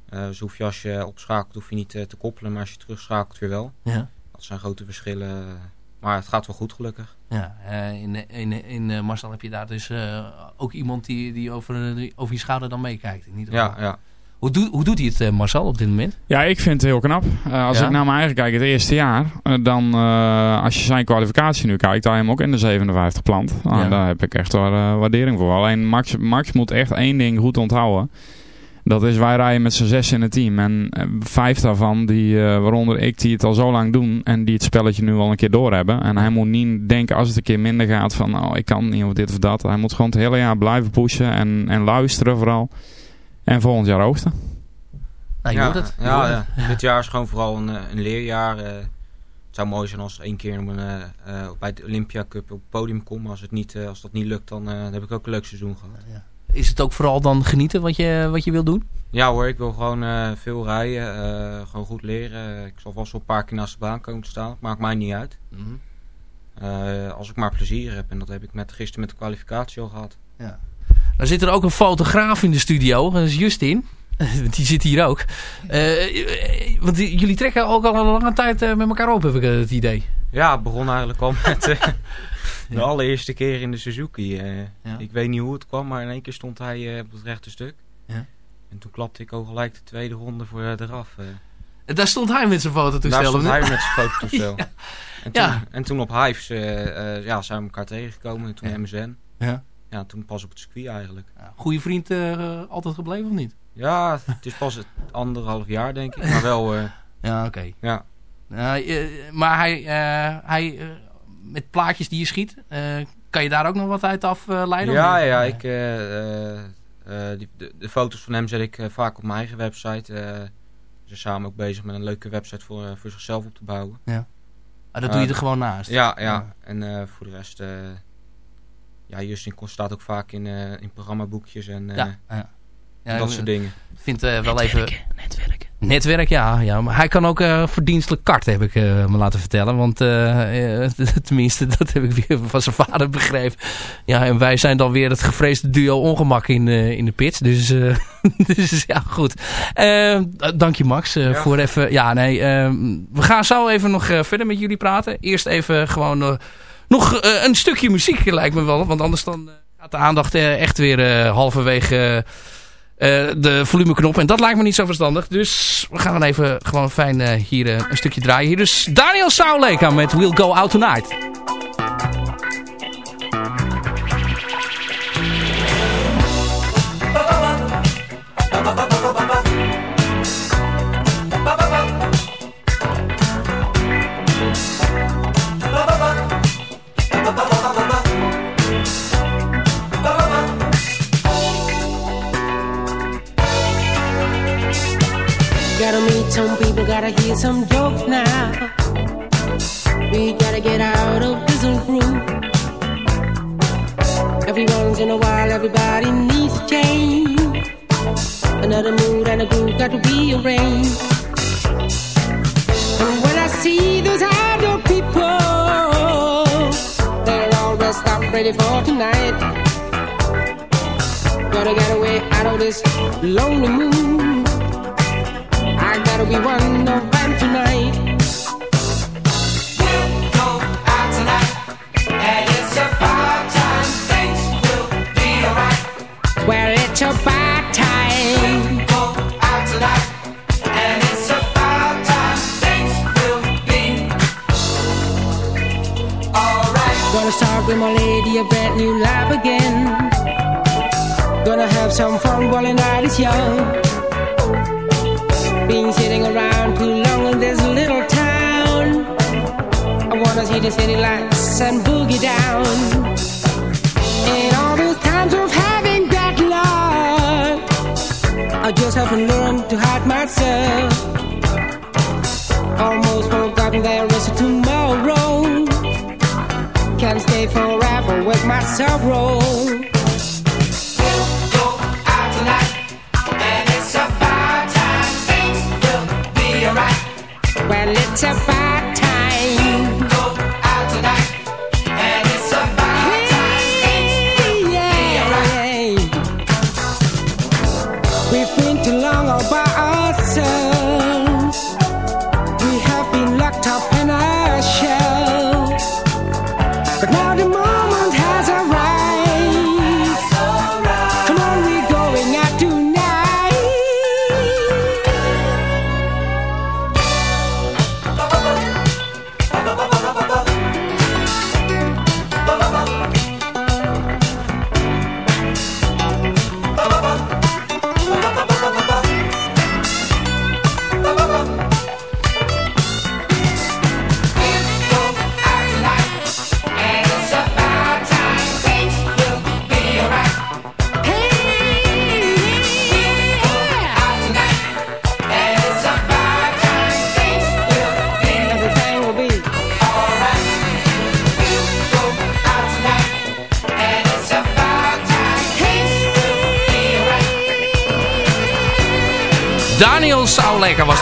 Eh dus hoef je als je opschakelt, hoef je niet te koppelen, maar als je terugschakelt weer wel. Ja. Dat zijn grote verschillen. Maar het gaat wel goed, gelukkig. Ja, eh, in, in, in eh, Marcel heb je daar dus eh, ook iemand die, die over, die over je schouder dan meekijkt. In ieder Ja, geval. ja. Hoe, doet hoe doet hij het, Marcel, op dit moment? Ja, ik vind het heel knap. Eh, als Ja? ik naar mijn eigen kijk, het eerste jaar, dan eh, als je zijn kwalificatie nu kijkt, hij hem ook in de 57 plant. Nou, Ja. Daar heb ik echt wel eh, waardering voor. Alleen Max, Max moet echt één ding goed onthouden. Dat is, wij rijden met z'n zes in het team. En eh, vijf daarvan, die, eh, waaronder ik, die het al zo lang doen. En die het spelletje nu al een keer doorhebben. En hij moet niet denken als het een keer minder gaat van, oh ik kan niet of dit of dat. Hij moet gewoon het hele jaar blijven pushen en, en luisteren vooral. En volgend jaar oogsten. Nou, je ja, hoort het. Je Ja, ja. het. dit jaar is gewoon vooral een, eh, een leerjaar. eh. het zou mooi zijn als één keer op een, eh, eh, bij de Olympia Cup op het podium kom. Als, het niet, als dat niet lukt, dan, eh, dan heb ik ook een leuk seizoen gehad. Is het ook vooral dan genieten wat je, wat je wil doen? Ja hoor, ik wil gewoon eh, veel rijden. eh, gewoon goed leren. ik zal vast wel een paar keer naast de baan komen te staan. Maakt mij niet uit. Mhm. Eh, als ik maar plezier heb. En dat heb ik met, gisteren met de kwalificatie al gehad. Ja. Dan zit er ook een fotograaf in de studio. Dat is Justin. Die zit hier ook. Eh, want jullie trekken ook al een lange tijd eh, met elkaar op, heb ik het idee. Ja, het begon eigenlijk al met de allereerste keer in de Suzuki. eh. Ja. Ik weet niet hoe het kwam, maar in één keer stond hij eh, op het rechte stuk. Ja. En toen klapte ik al gelijk de tweede ronde voor eh, eraf. En daar stond hij met zijn fototoestel. Daar stond hij met zijn fototoestel. Ja. en, toen, en toen op Hives ja, zijn we elkaar tegengekomen. En toen. MSN. Ja. Ja, toen pas op het circuit eigenlijk. Goede vriend altijd gebleven of niet? Ja, het is pas het anderhalf jaar denk ik. Maar wel, Ja, oké. ja. Maar hij, hij met plaatjes die je schiet, eh, kan je daar ook nog wat uit afleiden? Ja, of ja, ik, eh, eh, die, de, de foto's van hem zet ik vaak op mijn eigen website. Eh, ze zijn samen ook bezig met een leuke website voor, voor zichzelf op te bouwen. Ja. Ah, dat doe je er gewoon naast? Ja, ja. Ja. En eh, voor de rest... eh, ja, Justin staat ook vaak in, eh, in programmaboekjes en eh, Ja, ja. Ja, dat soort dingen. Ik vind eh, wel even... Netwerk, ja, ja. Maar hij kan ook eh, verdienstelijk karten, heb ik eh, me laten vertellen. Want eh, tenminste, dat heb ik weer van zijn vader begrepen. Ja, en wij zijn dan weer het gevreesde duo ongemak in, in de pit. Dus, dus ja, goed. Dank je Max Ja. voor even... Ja, nee, we gaan zo even nog verder met jullie praten. Eerst even gewoon nog een stukje muziek lijkt me wel. Want anders dan gaat de aandacht echt weer halverwege... eh, de volumeknop. En dat lijkt me niet zo verstandig. Dus we gaan dan even gewoon fijn eh, hier eh, een stukje draaien. Hier dus Daniel Sauleka met We'll Go Out Tonight. People, gotta hear some jokes now. We gotta get out of this groove. Every once in a while, everybody needs a change. Another mood and a groove got to be arranged. And when I see those idle people, they're all dressed up ready for tonight. Gotta get away out of this lonely mood. Gotta be one of them tonight. We'll go out tonight, and it's about time things will be alright. Well, it's about time. Go out tonight, and it's time things will be alright. Gonna start with my lady a brand new life again. Gonna have some fun while the night is young. Been sitting around too long in this little town. I wanna see the city lights and boogie down. And all those times of having bad luck, I just haven't learned to hide myself. Almost forgotten there is a tomorrow. Can't stay forever with my sorrow. Well,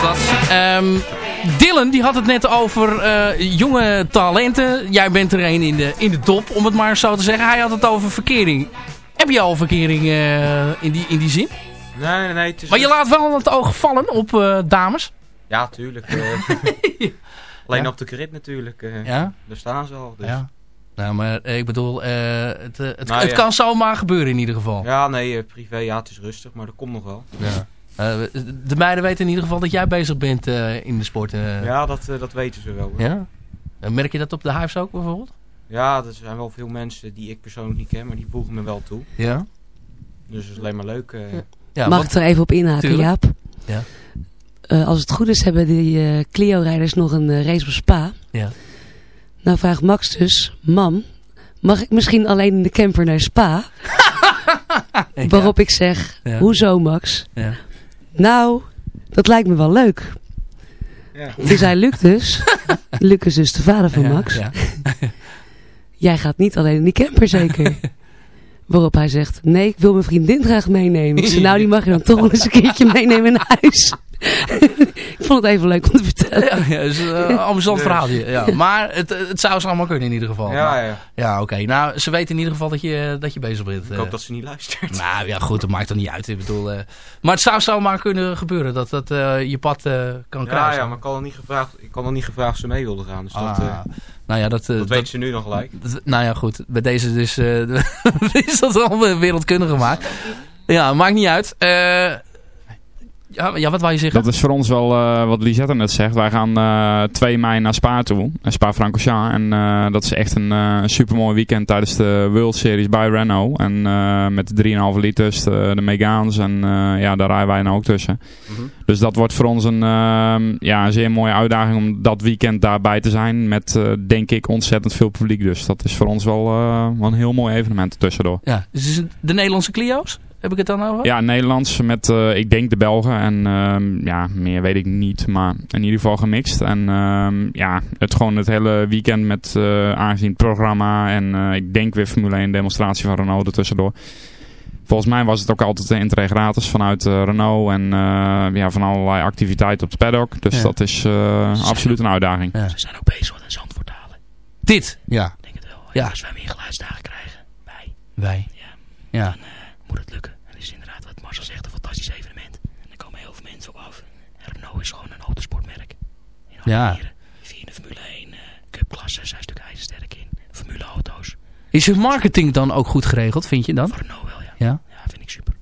was dat. Ehm, Dylan die had het net over eh, jonge talenten. Jij bent er een in de, in de top, om het maar zo te zeggen. Hij had het over verkering. Heb je al verkering eh, in, die, in die zin? Nee, nee, nee. Maar je laat wel het oog vallen op eh, dames. Ja, tuurlijk. Alleen Ja. op de crit natuurlijk. Ja? Daar staan ze al. Dus. Ja. Nou, maar ik bedoel, het, het, Nou, het ja. kan zomaar gebeuren in ieder geval. Ja, nee, privé, ja, het is rustig, maar dat komt nog wel. Ja. Eh, de meiden weten in ieder geval dat jij bezig bent eh, in de sport. eh. Ja, dat, eh, dat weten ze wel. Ja? Merk je dat op de Hives ook bijvoorbeeld? Ja, er zijn wel veel mensen die ik persoonlijk niet ken, maar die voegen me wel toe. Ja. Dus het is alleen maar leuk. eh. Ja, Mag want- ik er even op inhaken, Tuurlijk. Jaap? Ja. Eh, als het goed is, hebben die eh, Clio-rijders nog een race op Spa. Ja. Nou vraagt Max dus, mam, mag ik misschien alleen in de camper naar Spa? Waarop ik zeg, Ja. hoezo Max? Nou, dat lijkt me wel leuk. Ja. Toen zei Luc dus, Luc is dus de vader van Ja, Max. ja. Jij gaat niet alleen in die camper zeker. Waarop hij zegt, nee, ik wil mijn vriendin graag meenemen. Ik zei, nou, die mag je dan toch wel eens een keertje meenemen naar huis. Ik vond het even leuk om te vertellen. Ja, ja, het is een uh, amusant verhaaltje. Ja. Maar het, het zou ze allemaal kunnen in ieder geval. Ja, Maar- ja. Ja, oké. Nou, ze weten in ieder geval dat je, dat je bezig bent. Ik hoop dat ze niet luistert. Nou ja, goed, dat maakt er niet uit. Ik bedoel, eh, maar het zou zomaar kunnen gebeuren dat dat eh, je pad eh, kan Ja, kruisen. ja, maar ik had al niet gevraagd, ik had al niet gevraagd of ze mee wilden gaan. Dus dat, Ah, eh, nou ja, dat, eh, dat weten ze nu dan gelijk. dat- nou ja, goed. Bij deze dus eh, is dat al wereldkundig gemaakt. Ja, maakt niet uit. Ja, ja, wat wou je zeggen? Dat is voor ons wel eh, wat Lisette net zegt. Wij gaan eh 2 mei naar Spa toe. eh, Spa-Francorchamps. En eh, dat is echt een eh supermooi weekend tijdens de World Series bij Renault. En eh, met de 3,5 liters, de, de Megaans. En eh, ja, daar rijden wij nou ook tussen. Mhm. Dus dat wordt voor ons een, ehm, ja, een zeer mooie uitdaging om dat weekend daarbij te zijn. Met, eh, denk ik, ontzettend veel publiek. Dus dat is voor ons wel, eh, wel een heel mooi evenement tussendoor. Ja, dus is het de Nederlandse Clio's? Heb ik het dan over? Ja, Nederlands met, eh, ik denk de Belgen. En ehm, ja, meer weet ik niet. Maar in ieder geval gemixt. En ehm, ja, het gewoon het hele weekend met eh, aangezien het programma. En eh, ik denk weer Formule 1 demonstratie van Renault er tussendoor. Volgens mij was het ook altijd een intree gratis vanuit eh, Renault. En eh, ja, van allerlei activiteiten op de paddock. Dus Ja. dat is eh, absoluut een uitdaging. Ja. Ze zijn ook bezig met een Zandvoort halen. Dit? Ja. Ik denk het wel. Ja. Als wij meer geluidsdagen krijgen, wij, Wij. ja, Ja. dan moet het lukken. En het is inderdaad wat Marcel zegt, een fantastisch evenement. En er komen heel veel mensen op af. En Renault is gewoon een autosportmerk. In alle Ja. manieren. Via de Formule 1 eh cupklasse, zijn natuurlijk ijzersterk in. Formule auto's. Is je marketing dan ook goed geregeld, vind je dan? Voor Renault wel, ja. Ja. Ja, vind ik super.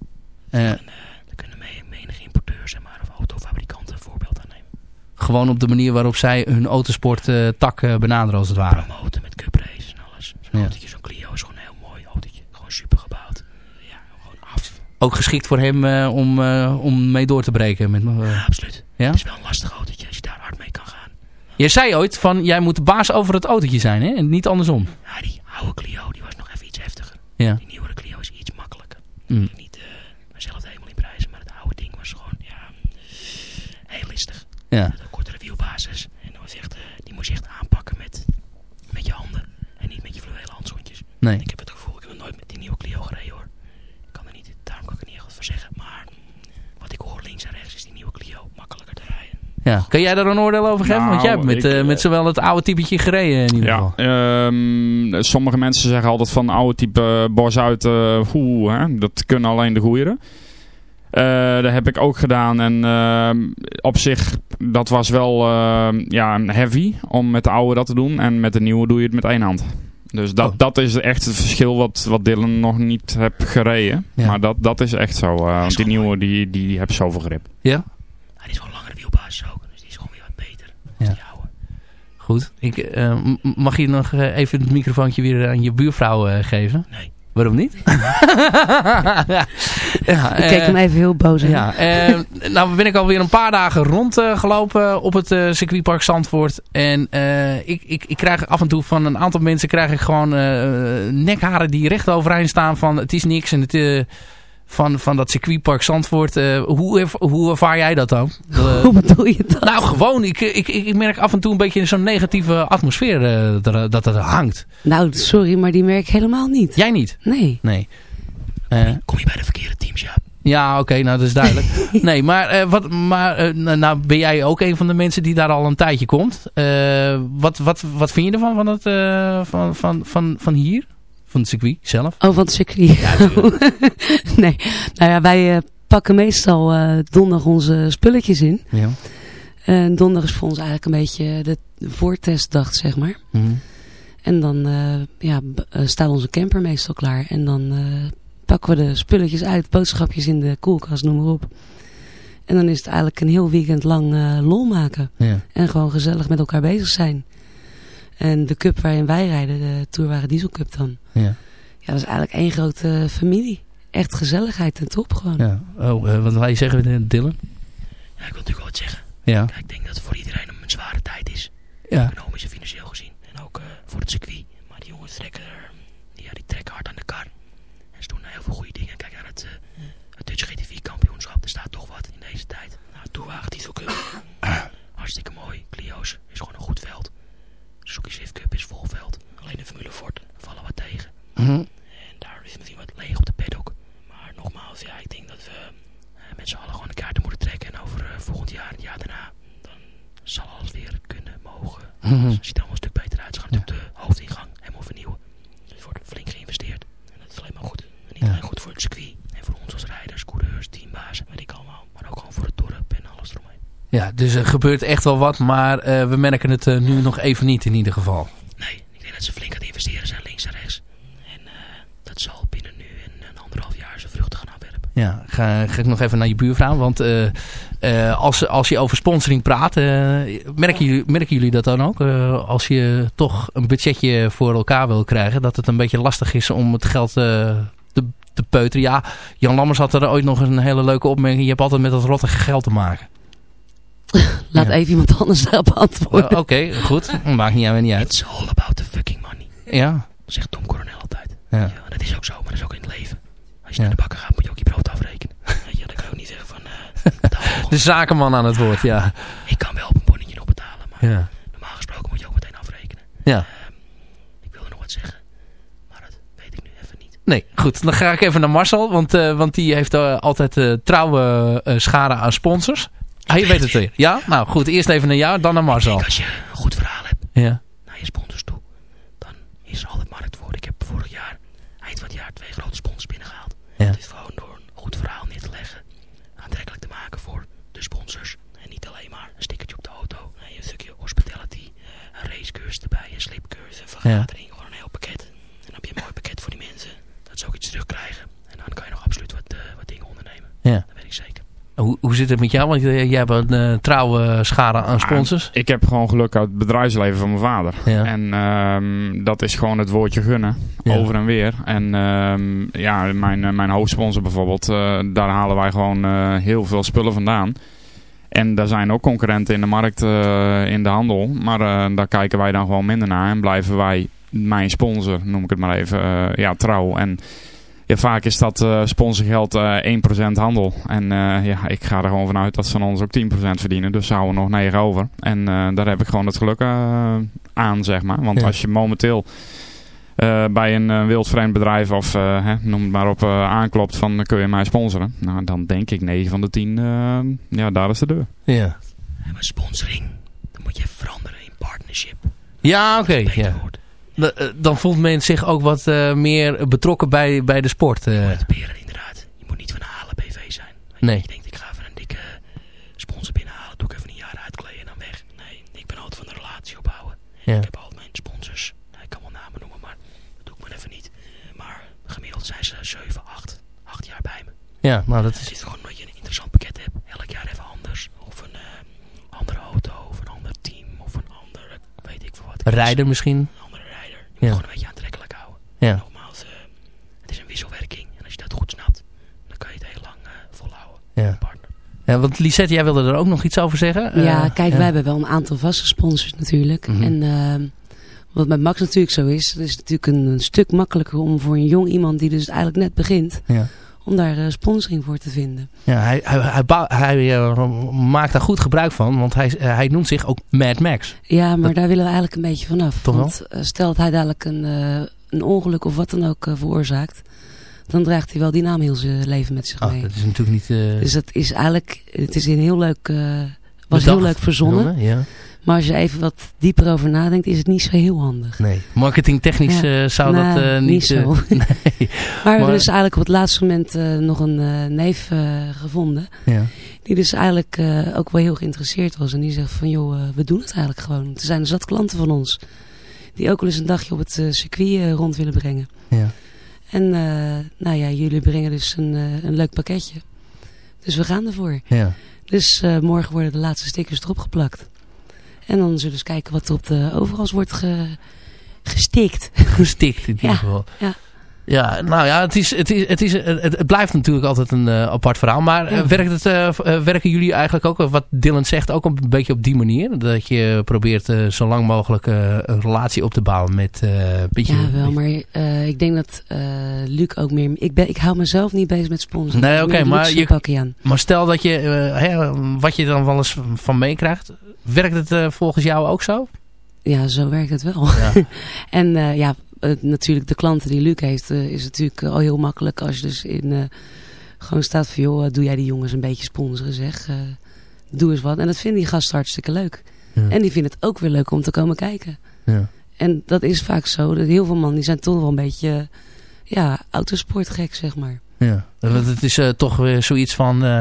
Eh, En eh, er kunnen mee, menige importeurs zeg maar, of autofabrikanten een voorbeeld aan nemen. gewoon op de manier waarop zij hun autosport eh, tak eh, benaderen als het ware. Promoten met cup races en alles. Zo'n Ja zo'n Clio is gewoon een heel mooi autootje. Gewoon super gebouwd. Ja, gewoon af. Ook geschikt voor hem eh, om, eh, om mee door te breken. Met, eh, Ja, absoluut. ja? Het is wel een lastig autootje als je daar hard mee kan gaan. Jij zei ooit van, jij moet de baas over het autootje zijn, hè? En niet andersom. Ja, die oude Clio die was nog even iets heftiger. Ja. Die nieuwere Clio is iets makkelijker. Mm. Niet mezelf helemaal in prijzen, maar het oude ding was gewoon ja, heel listig. Ja. Met een kortere wielbasis. En dat was echt, die moest je echt aanpakken met, met je handen. En niet met je fluwelen handschoentjes. Nee. Ik heb het gevoel, ik heb nog nooit met die nieuwe Clio gereden hoor. Ik kan er niet, daarom kan ik er niet echt wat voor zeggen. Maar wat ik hoor links en rechts is die nieuwe Clio makkelijker te rijden. Ja. Kan jij daar een oordeel over geven? Want jij hebt Nou, met, ik, eh, eh, met zowel het oude typetje gereden in ieder Ja, geval. ehm, sommige mensen zeggen altijd van oude type Bos uit, eh, hoe, hè, dat kunnen alleen de goeieren. Eh dat heb ik ook gedaan en ehm, op zich, dat was wel ehm, ja, heavy om met de oude dat te doen. En met de nieuwe doe je het met één hand. Dus dat, Oh. dat is echt het verschil wat, wat Dylan nog niet heb gereden. Ja. Maar dat, dat is echt zo. eh, want die nieuwe die, die, die heeft zoveel grip. Ja? Hij is gewoon langere wielbasis ook, dus die is gewoon weer wat beter. Ja. Goed. Ik, eh, m- mag je nog eh, even het microfoontje weer aan je buurvrouw eh, geven? Nee. Waarom niet? ja, ja, Ik keek hem even heel boos aan. Ja, eh, nou ben ik alweer een paar dagen rondgelopen op het eh, circuitpark Zandvoort. En eh, ik, ik, ik krijg af en toe van een aantal mensen krijg ik gewoon eh, nekharen die recht overeind staan van het is niks. En het, eh, van, van dat circuitpark Zandvoort. Eh, hoe, hoe ervaar jij dat dan? Eh, Hoe bedoel je dat? nou gewoon, ik, ik, ik merk af en toe een beetje zo'n negatieve atmosfeer eh, dat, er, dat er hangt. Nou, sorry, maar die merk ik helemaal niet. Jij niet? Nee. Nee. Eh, Kom je bij de verkeerde teams, ja. Ja, oké, nou dat is duidelijk. nee, maar, eh, wat, maar nou, ben jij ook een van de mensen die daar al een tijdje komt. Eh, wat, wat, wat vind je ervan van, het, eh, van, van, van, van hier? Van het circuit zelf? Oh, van het circuit. nee, nou ja, wij eh, pakken meestal eh, donderdag onze spulletjes in. Ja. En donderdag is voor ons eigenlijk een beetje de voortestdag, zeg maar. Mhm. En dan eh, ja, staat onze camper meestal klaar. En dan pakken we de spulletjes uit, boodschapjes in de koelkast, noem maar op. En dan is het eigenlijk een heel weekend lang lol maken. Ja. En gewoon gezellig met elkaar bezig zijn. En de cup waarin wij rijden, de Tourwagen Diesel Cup dan. Ja. ja, dat is eigenlijk één grote familie. Echt gezelligheid en top gewoon. Ja. Oh, eh, wat wil je zeggen, eh, Dylan? Ja, ik wil natuurlijk wel wat zeggen. Ja. Kijk, ik denk dat het voor iedereen een zware tijd is. Ja. Economisch en financieel gezien. En ook eh, voor het circuit. Maar die jongens trekken, die, ja, die trekken hard aan de kar. En ze doen heel veel goede dingen. Kijk naar het, Dutch GT4 kampioenschap. Er staat toch wat in deze tijd. Nou, toewagen, dieselcup. Hartstikke mooi. Clio's is gewoon een goed veld. Suzuki Swift Cup is vol veld. Alleen de Formule Ford vallen wat tegen. Mhm. En daar is misschien wat leeg op de paddock. Maar nogmaals, ja, ik denk dat we eh, met z'n allen gewoon de kaarten moeten trekken. En over eh, volgend jaar, het jaar daarna, dan zal alles weer kunnen, mogen. Mhm. Het ziet er allemaal een stuk beter uit. Ze gaan natuurlijk de hoofdingang helemaal vernieuwen. Er wordt flink geïnvesteerd. En dat is alleen maar goed. En niet alleen goed voor het circuit. En voor ons als rijders, coureurs, teambazen, weet ik allemaal. Maar ook gewoon voor het dorp en alles eromheen. Ja, dus er gebeurt echt wel wat, maar eh, we merken het eh, nu nog even niet in ieder geval. Ik denk dat ze flink aan het investeren zijn, links en rechts. En eh, dat zal binnen nu en een anderhalf jaar zijn vruchten gaan afwerpen. Ja, ga, ga ik nog even naar je buurvrouw. Want als, als je over sponsoring praat, merken, jullie, merken jullie dat dan ook? Als je toch een budgetje voor elkaar wil krijgen, dat het een beetje lastig is om het geld te, te peuteren. Ja, Jan Lammers had er ooit nog een hele leuke opmerking. Je hebt altijd met dat rottige geld te maken. Laat even iemand anders daarop antwoorden. Eh, Oké, goed. Maakt niet, aan, niet uit. It's all about the fucking money. Ja. Zegt Tom Coronel altijd. Ja. Ja, dat is ook zo, maar dat is ook in het leven. Als je naar de bakker gaat, moet je ook je brood afrekenen. Weet je, dan kan je ook niet zeggen van... eh, De zakenman aan het woord, ja. ik kan wel op een bonnetje nog betalen, maar Ja. normaal gesproken moet je ook meteen afrekenen. Ja. Ik wilde nog wat zeggen. Nee, goed. Dan ga ik even naar Marcel. Want, eh, want die heeft eh, altijd eh, trouwe eh, scharen aan sponsors. Hij weet het weer. Ja? Nou goed, eerst even naar jou, dan naar Marcel. Als je een goed verhaal hebt Ja. naar je sponsors toe, dan is er altijd markt voor. Ik heb vorig jaar, eind van het jaar, twee grote sponsors binnengehaald. Ja. Het is gewoon door een goed verhaal neer te leggen, aantrekkelijk te maken voor de sponsors. En niet alleen maar een stickertje op de auto. Nee, een stukje hospitality, eh, een racecursus erbij, een sleepcursus, een vergadering. Gewoon een heel pakket. En dan heb je een mooi pakket voor die mensen. Dat ze ook iets terugkrijgen. En dan kan je nog absoluut wat, eh, wat dingen ondernemen. Ja. Dat weet ik zeker. Hoe, hoe zit het met jou? Want jij hebt een eh, trouwe schare aan sponsors. Ik heb gewoon geluk uit het bedrijfsleven van mijn vader. En ehm, dat is gewoon het woordje gunnen. Over en weer. En ehm, ja, mijn, eh, mijn hoofdsponsor bijvoorbeeld. eh, daar halen wij gewoon heel veel spullen vandaan. En daar zijn ook concurrenten in de markt, in de handel. Maar daar kijken wij dan gewoon minder naar. En blijven wij mijn sponsor, noem ik het maar even, ja, trouw. En ja, vaak is dat eh sponsorgeld eh 1% handel. En eh, ja, ik ga er gewoon vanuit dat ze van ons ook 10% verdienen. Dus houden we nog 9 over. En eh, daar heb ik gewoon het geluk aan, zeg maar. Want Ja. als je momenteel eh, bij een wildvreemd bedrijf of eh, hè, noem het maar op eh, aanklopt van kun je mij sponsoren. Nou, dan denk ik 9 van de 10, eh, ja, daar is de deur. Ja. En met sponsoring, dan moet je veranderen in partnership. Ja, oké. ja. Da- eh, Dan voelt men zich ook wat eh, meer betrokken bij, bij de sport. eh. Je moet niet van een halen BV zijn. Nee. Je denkt, ik ga even een dikke sponsor binnenhalen. Doe ik even een jaar uitkleden en dan weg. Nee, ik ben altijd van de relatie opbouwen. Ja. Ik heb altijd mijn sponsors. Nou, ik kan wel namen noemen, maar dat doe ik maar even niet. Maar gemiddeld zijn ze 7, 8, 8 jaar bij me. Ja, nou dat Het is... is gewoon dat je een interessant pakket hebt. Elk jaar even anders. Of een eh, andere auto, of een ander team, of een ander, eh, weet ik veel wat. Rijder misschien. Je moet Ja. gewoon een beetje aantrekkelijk houden. Ja. Nogmaals, eh, het is een wisselwerking. En als je dat goed snapt, dan kan je het heel lang eh, volhouden. Ja. ja. Want Lisette, jij wilde er ook nog iets over zeggen? Ja, Eh, kijk, wij hebben wel een aantal vaste sponsors natuurlijk. Mhm. En ehm, wat met Max natuurlijk zo is, het is natuurlijk een, een stuk makkelijker om voor een jong iemand die dus eigenlijk net begint, Ja. om daar eh, sponsoring voor te vinden. Ja, hij, hij, hij, eh, maakt daar goed gebruik van, want hij, hij noemt zich ook Mad Max. Ja, maar daar willen we eigenlijk een beetje vanaf. Toch? Want stel dat hij dadelijk een, een ongeluk of wat dan ook veroorzaakt, dan draagt hij wel die naam heel zijn leven met zich mee. dat is natuurlijk niet... eh, Dus dat is eigenlijk, het is een heel leuk, eh, was heel leuk verzonnen. Ja. Maar als je even wat dieper over nadenkt, is het niet zo heel handig. Nee, marketingtechnisch Ja. eh, zou Nou, dat eh, niet niet... zo. nee. Maar we hebben dus eigenlijk op het laatste moment nog een neef gevonden. Ja. Die dus eigenlijk ook wel heel geïnteresseerd was. En die zegt van joh, we doen het eigenlijk gewoon. Er zijn er zat klanten van ons. Die ook wel eens een dagje op het circuit rond willen brengen. Ja. En eh, nou ja, jullie brengen dus een, eh, een leuk pakketje. Dus we gaan ervoor. Ja. Dus eh, morgen worden de laatste stickers erop geplakt. En dan zullen we eens kijken wat er op de overals wordt ge, gestikt. Gestikt in ieder Ja, geval. Ja. Ja, nou ja, het, is, het, is, het, is, het, blijft natuurlijk altijd een eh, apart verhaal. Maar eh, werkt het, eh, werken jullie eigenlijk ook, wat Dylan zegt, ook een beetje op die manier? Dat je probeert zo lang mogelijk een relatie op te bouwen met een beetje... Ja, wel, maar ik denk dat Luc ook meer... Ik, ben, ik hou mezelf niet bezig met sponsoren. Nee, oké, maar, je, maar stel dat je, hè, wat je dan wel eens van meekrijgt, werkt het volgens jou ook zo? Ja, zo werkt het wel. Ja. en ja, natuurlijk de klanten die Luc heeft, eh, is natuurlijk al heel makkelijk als je dus in eh, gewoon staat van joh, eh, doe jij die jongens een beetje sponsoren zeg. eh, doe eens wat. En dat vinden die gasten hartstikke leuk. Ja. En die vinden het ook weer leuk om te komen kijken. Ja. En dat is vaak zo. Dat heel veel mannen die zijn toch wel een beetje, eh, ja, autosportgek zeg maar. Ja, het is eh, toch weer zoiets van... eh,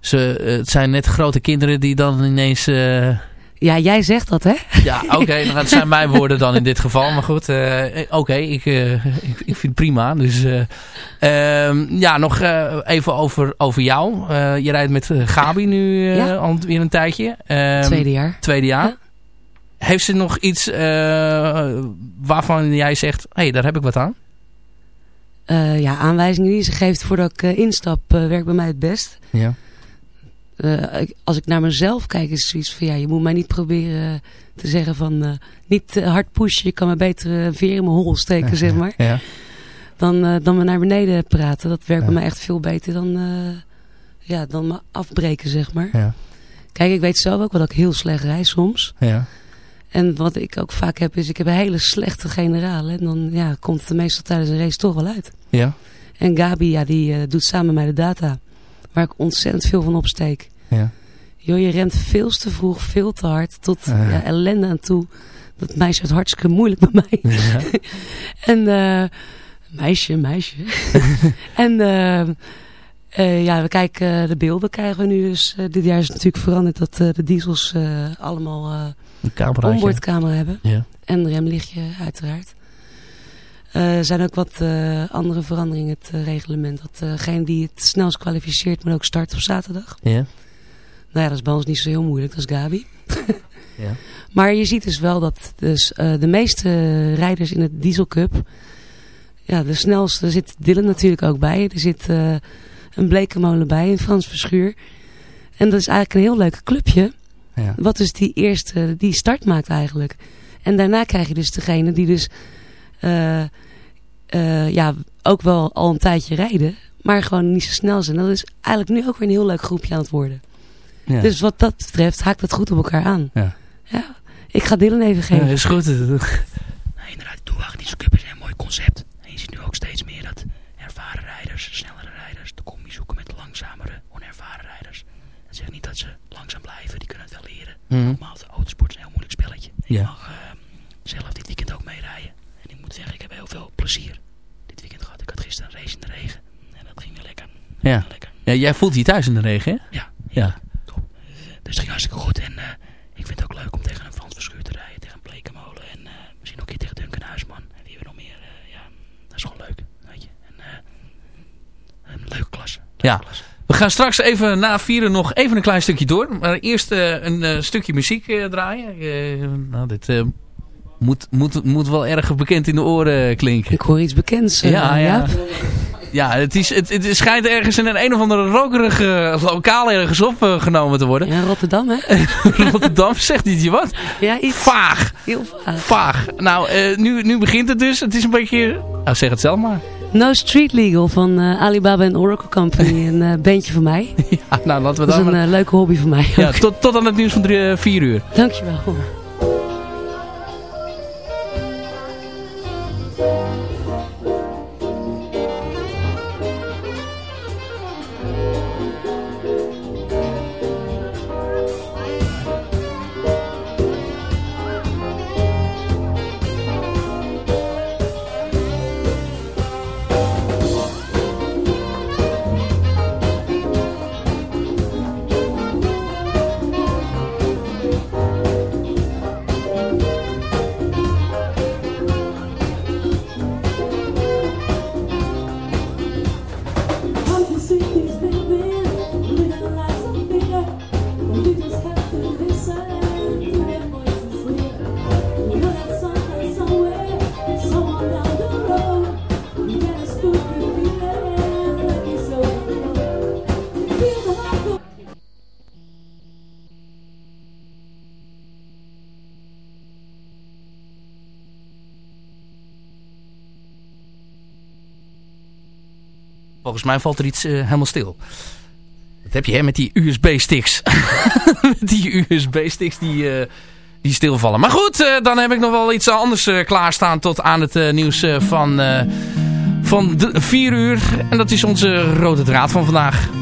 ze, eh, het zijn net grote kinderen die dan ineens... eh, Ja, jij zegt dat hè? ja, oké, nou, dat zijn mijn woorden dan in dit geval. Maar goed, eh, eh, oké, ik, eh, ik, ik vind het prima. Dus, eh, ehm, ja, nog even over, over jou. Je rijdt met Gabi nu Ja. al weer een tijdje. Ehm, Tweede jaar. Tweede jaar. Ja. Heeft ze nog iets waarvan jij zegt... Hé, hey, daar heb ik wat aan? Ja, aanwijzingen die ze geeft voordat ik instap, werkt bij mij het best. Ja. Eh, als ik naar mezelf kijk, is het zoiets van ja, je moet mij niet proberen te zeggen van eh, niet te hard pushen. Je kan me beter eh, een veer in mijn hol steken, zeg maar. Ja. Dan, eh, dan me naar beneden praten. Dat werkt Ja. bij mij echt veel beter dan, eh, ja, dan me afbreken, zeg maar. Ja. Kijk, ik weet zelf ook wel dat ik heel slecht rij soms. Ja. En wat ik ook vaak heb, is ik heb een hele slechte generalen. En dan ja, komt het meestal tijdens een race toch wel uit. Ja. En Gabi, ja, die eh, doet samen met mij de data. Waar ik ontzettend veel van opsteek. Ja. Joh, je rent veel te vroeg, veel te hard. Tot Ja. ja, ellende aan toe. Dat meisje had hartstikke moeilijk bij mij. Ja. en eh, meisje, meisje. en eh, eh, ja, we kijken de beelden krijgen we nu. Dus dit jaar is het natuurlijk veranderd dat de diesels allemaal Een onboardcamera hebben. Ja. En remlichtje uiteraard. Eh, Er zijn ook wat eh, andere veranderingen in het eh, reglement. Dat degene die het snelst kwalificeert moet ook starten op zaterdag. Ja. Nou ja, dat is bij ons niet zo heel moeilijk. Dat is Gabi. Ja. Maar je ziet dus wel dat dus, de meeste rijders in het Diesel Cup... Ja, de snelste, er zit Dylan natuurlijk ook bij. Er zit een Blekenmolen bij, een Frans Verschuur. En dat is eigenlijk een heel leuk clubje. Ja. Wat dus die eerste, die start maakt eigenlijk. En daarna krijg je dus degene die dus... eh, eh, ja, ook wel al een tijdje rijden. Maar gewoon niet zo snel zijn. Dat is eigenlijk nu ook weer een heel leuk groepje aan het worden. Ja. Dus wat dat betreft haakt het goed op elkaar aan. Ja. Ja, ik ga Dylan even Ja, geven. is goed. Nee, inderdaad, de Toewagen Diesel Cup is een mooi concept. En je ziet nu ook steeds meer dat ervaren rijders, snellere rijders, de combi zoeken met langzamere, onervaren rijders. Dat zegt niet dat ze langzaam blijven, die kunnen het wel leren. Mhm. Nogmaals, de autosport is een heel moeilijk spelletje. En Ja. Je mag eh, zelf dit weekend ook meerijden. En ik moet zeggen, ik heb heel veel plezier dit weekend gehad. Ik had gisteren een race in de regen. En dat ging weer lekker. Ja. ja. Jij voelt je thuis in de regen, hè? Ja. Ja. Dus het ging hartstikke goed. En eh, ik vind het ook leuk om tegen een Frans Verschuur te rijden. Tegen een Blekenmolen. En eh, misschien ook een keer tegen Duncan Huisman. En wie we nog meer. eh, ja, dat is gewoon leuk. Weet je. En, eh, een leuke klasse. Ja. We gaan straks even na vieren nog even een klein stukje door. Maar eerst eh, een eh, stukje muziek eh, draaien. Eh, nou, dit eh, moet, moet, moet wel erg bekend in de oren klinken. Ik hoor iets bekends. eh, Ja, ja. Ja, het, is, het, het schijnt ergens in een, een of andere rokerige lokaal ergens opgenomen te worden. Ja, Rotterdam, hè? Rotterdam, zegt niet je wat? Ja, iets. Vaag. Heel vaag. Vaag. Nou, eh, nu, nu begint het dus. Het is een beetje... Nou, zeg het zelf maar. No Street Legal van eh, Alibaba en Oracle Company. Een eh, bandje van mij. Ja, nou, laten we Dat is een leuke hobby van mij. ja, tot, tot aan het nieuws van 4 uur. Dankjewel. Volgens mij valt er iets eh, helemaal stil. Dat heb je hè, met die USB-sticks. die USB-sticks die, eh, die stilvallen. Maar goed, eh, dan heb ik nog wel iets anders klaarstaan tot aan het nieuws van, van 4 uur. En dat is onze rode draad van vandaag.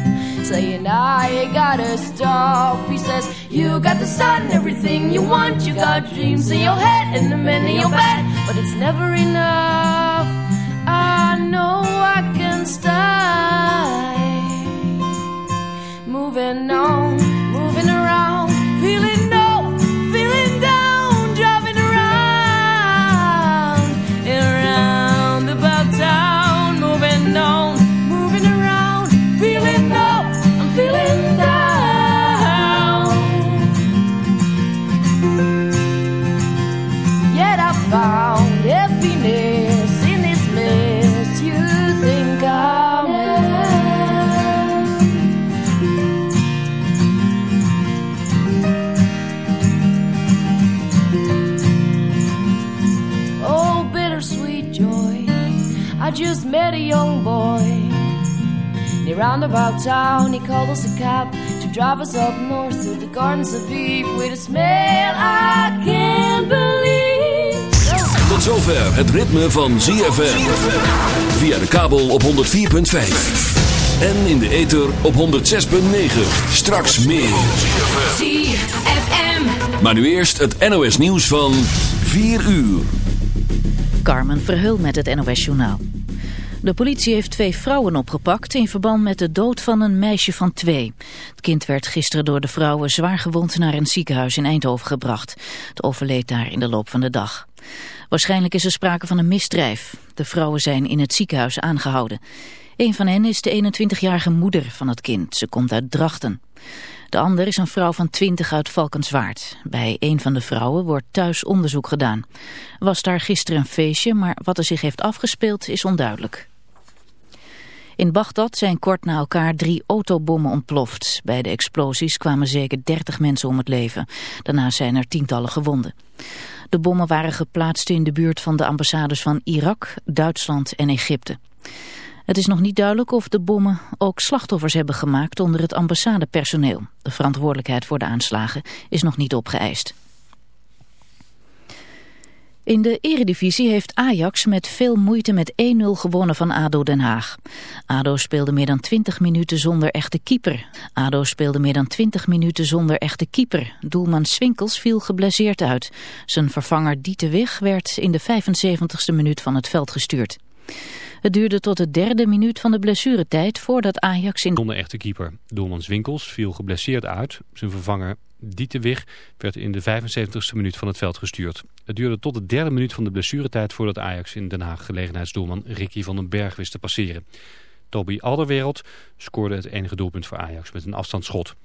Saying, I gotta stop. He says, You got the sun, everything you want. You got dreams in your head and the men in your bed. But it's never enough. I know I can stay. Moving on, roundabout town. He called us a cab to drive us up north through the gardens of Eve with a smell I can't believe. Tot zover het ritme van ZFM. Via de kabel op 104.5. En in de ether op 106.9. Straks meer. ZFM. Maar nu eerst het NOS nieuws van 4 uur. Carmen Verheul met het NOS Journaal. De politie heeft twee vrouwen opgepakt in verband met de dood van een meisje van twee. Het kind werd gisteren door de vrouwen zwaar gewond naar een ziekenhuis in Eindhoven gebracht. Het overleed daar in de loop van de dag. Waarschijnlijk is er sprake van een misdrijf. De vrouwen zijn in het ziekenhuis aangehouden. Een van hen is de 21-jarige moeder van het kind. Ze komt uit Drachten. De ander is een vrouw van 20 uit Valkenswaard. Bij een van de vrouwen wordt thuis onderzoek gedaan. Was daar gisteren een feestje, maar wat er zich heeft afgespeeld is onduidelijk. In Bagdad zijn kort na elkaar drie autobommen ontploft. Bij de explosies kwamen zeker 30 mensen om het leven. Daarna zijn er tientallen gewonden. De bommen waren geplaatst in de buurt van de ambassades van Irak, Duitsland en Egypte. Het is nog niet duidelijk of de bommen ook slachtoffers hebben gemaakt onder het ambassadepersoneel. De verantwoordelijkheid voor de aanslagen is nog niet opgeëist. In de eredivisie heeft Ajax met veel moeite met 1-0 gewonnen van ADO Den Haag. ADO speelde meer dan 20 minuten zonder echte keeper. ADO speelde meer dan 20 minuten zonder echte keeper. Doelman Swinkels viel geblesseerd uit. Zijn vervanger Dieter werd in de 75ste minuut van het veld gestuurd. Het duurde tot de derde minuut van de blessuretijd voordat Ajax in... Zonder echte keeper. Doelman Winkels viel geblesseerd uit. Zijn vervanger Dieterwig werd in de 75ste minuut van het veld gestuurd. Het duurde tot de derde minuut van de blessuretijd voordat Ajax in Den Haag gelegenheidsdoelman Ricky van den Berg wist te passeren. Toby Alderwereld scoorde het enige doelpunt voor Ajax met een afstandsschot.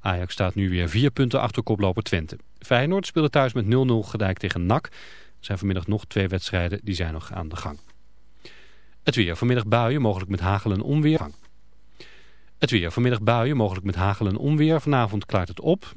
Ajax staat nu weer vier punten achter koploper Twente. Feyenoord speelde thuis met 0-0 gedijk tegen NAC. Er zijn vanmiddag nog twee wedstrijden die zijn nog aan de gang. Het weer. Vanmiddag buien, mogelijk met hagel en onweer. Het weer. Vanmiddag buien, mogelijk met hagel en onweer. Vanavond klaart het op.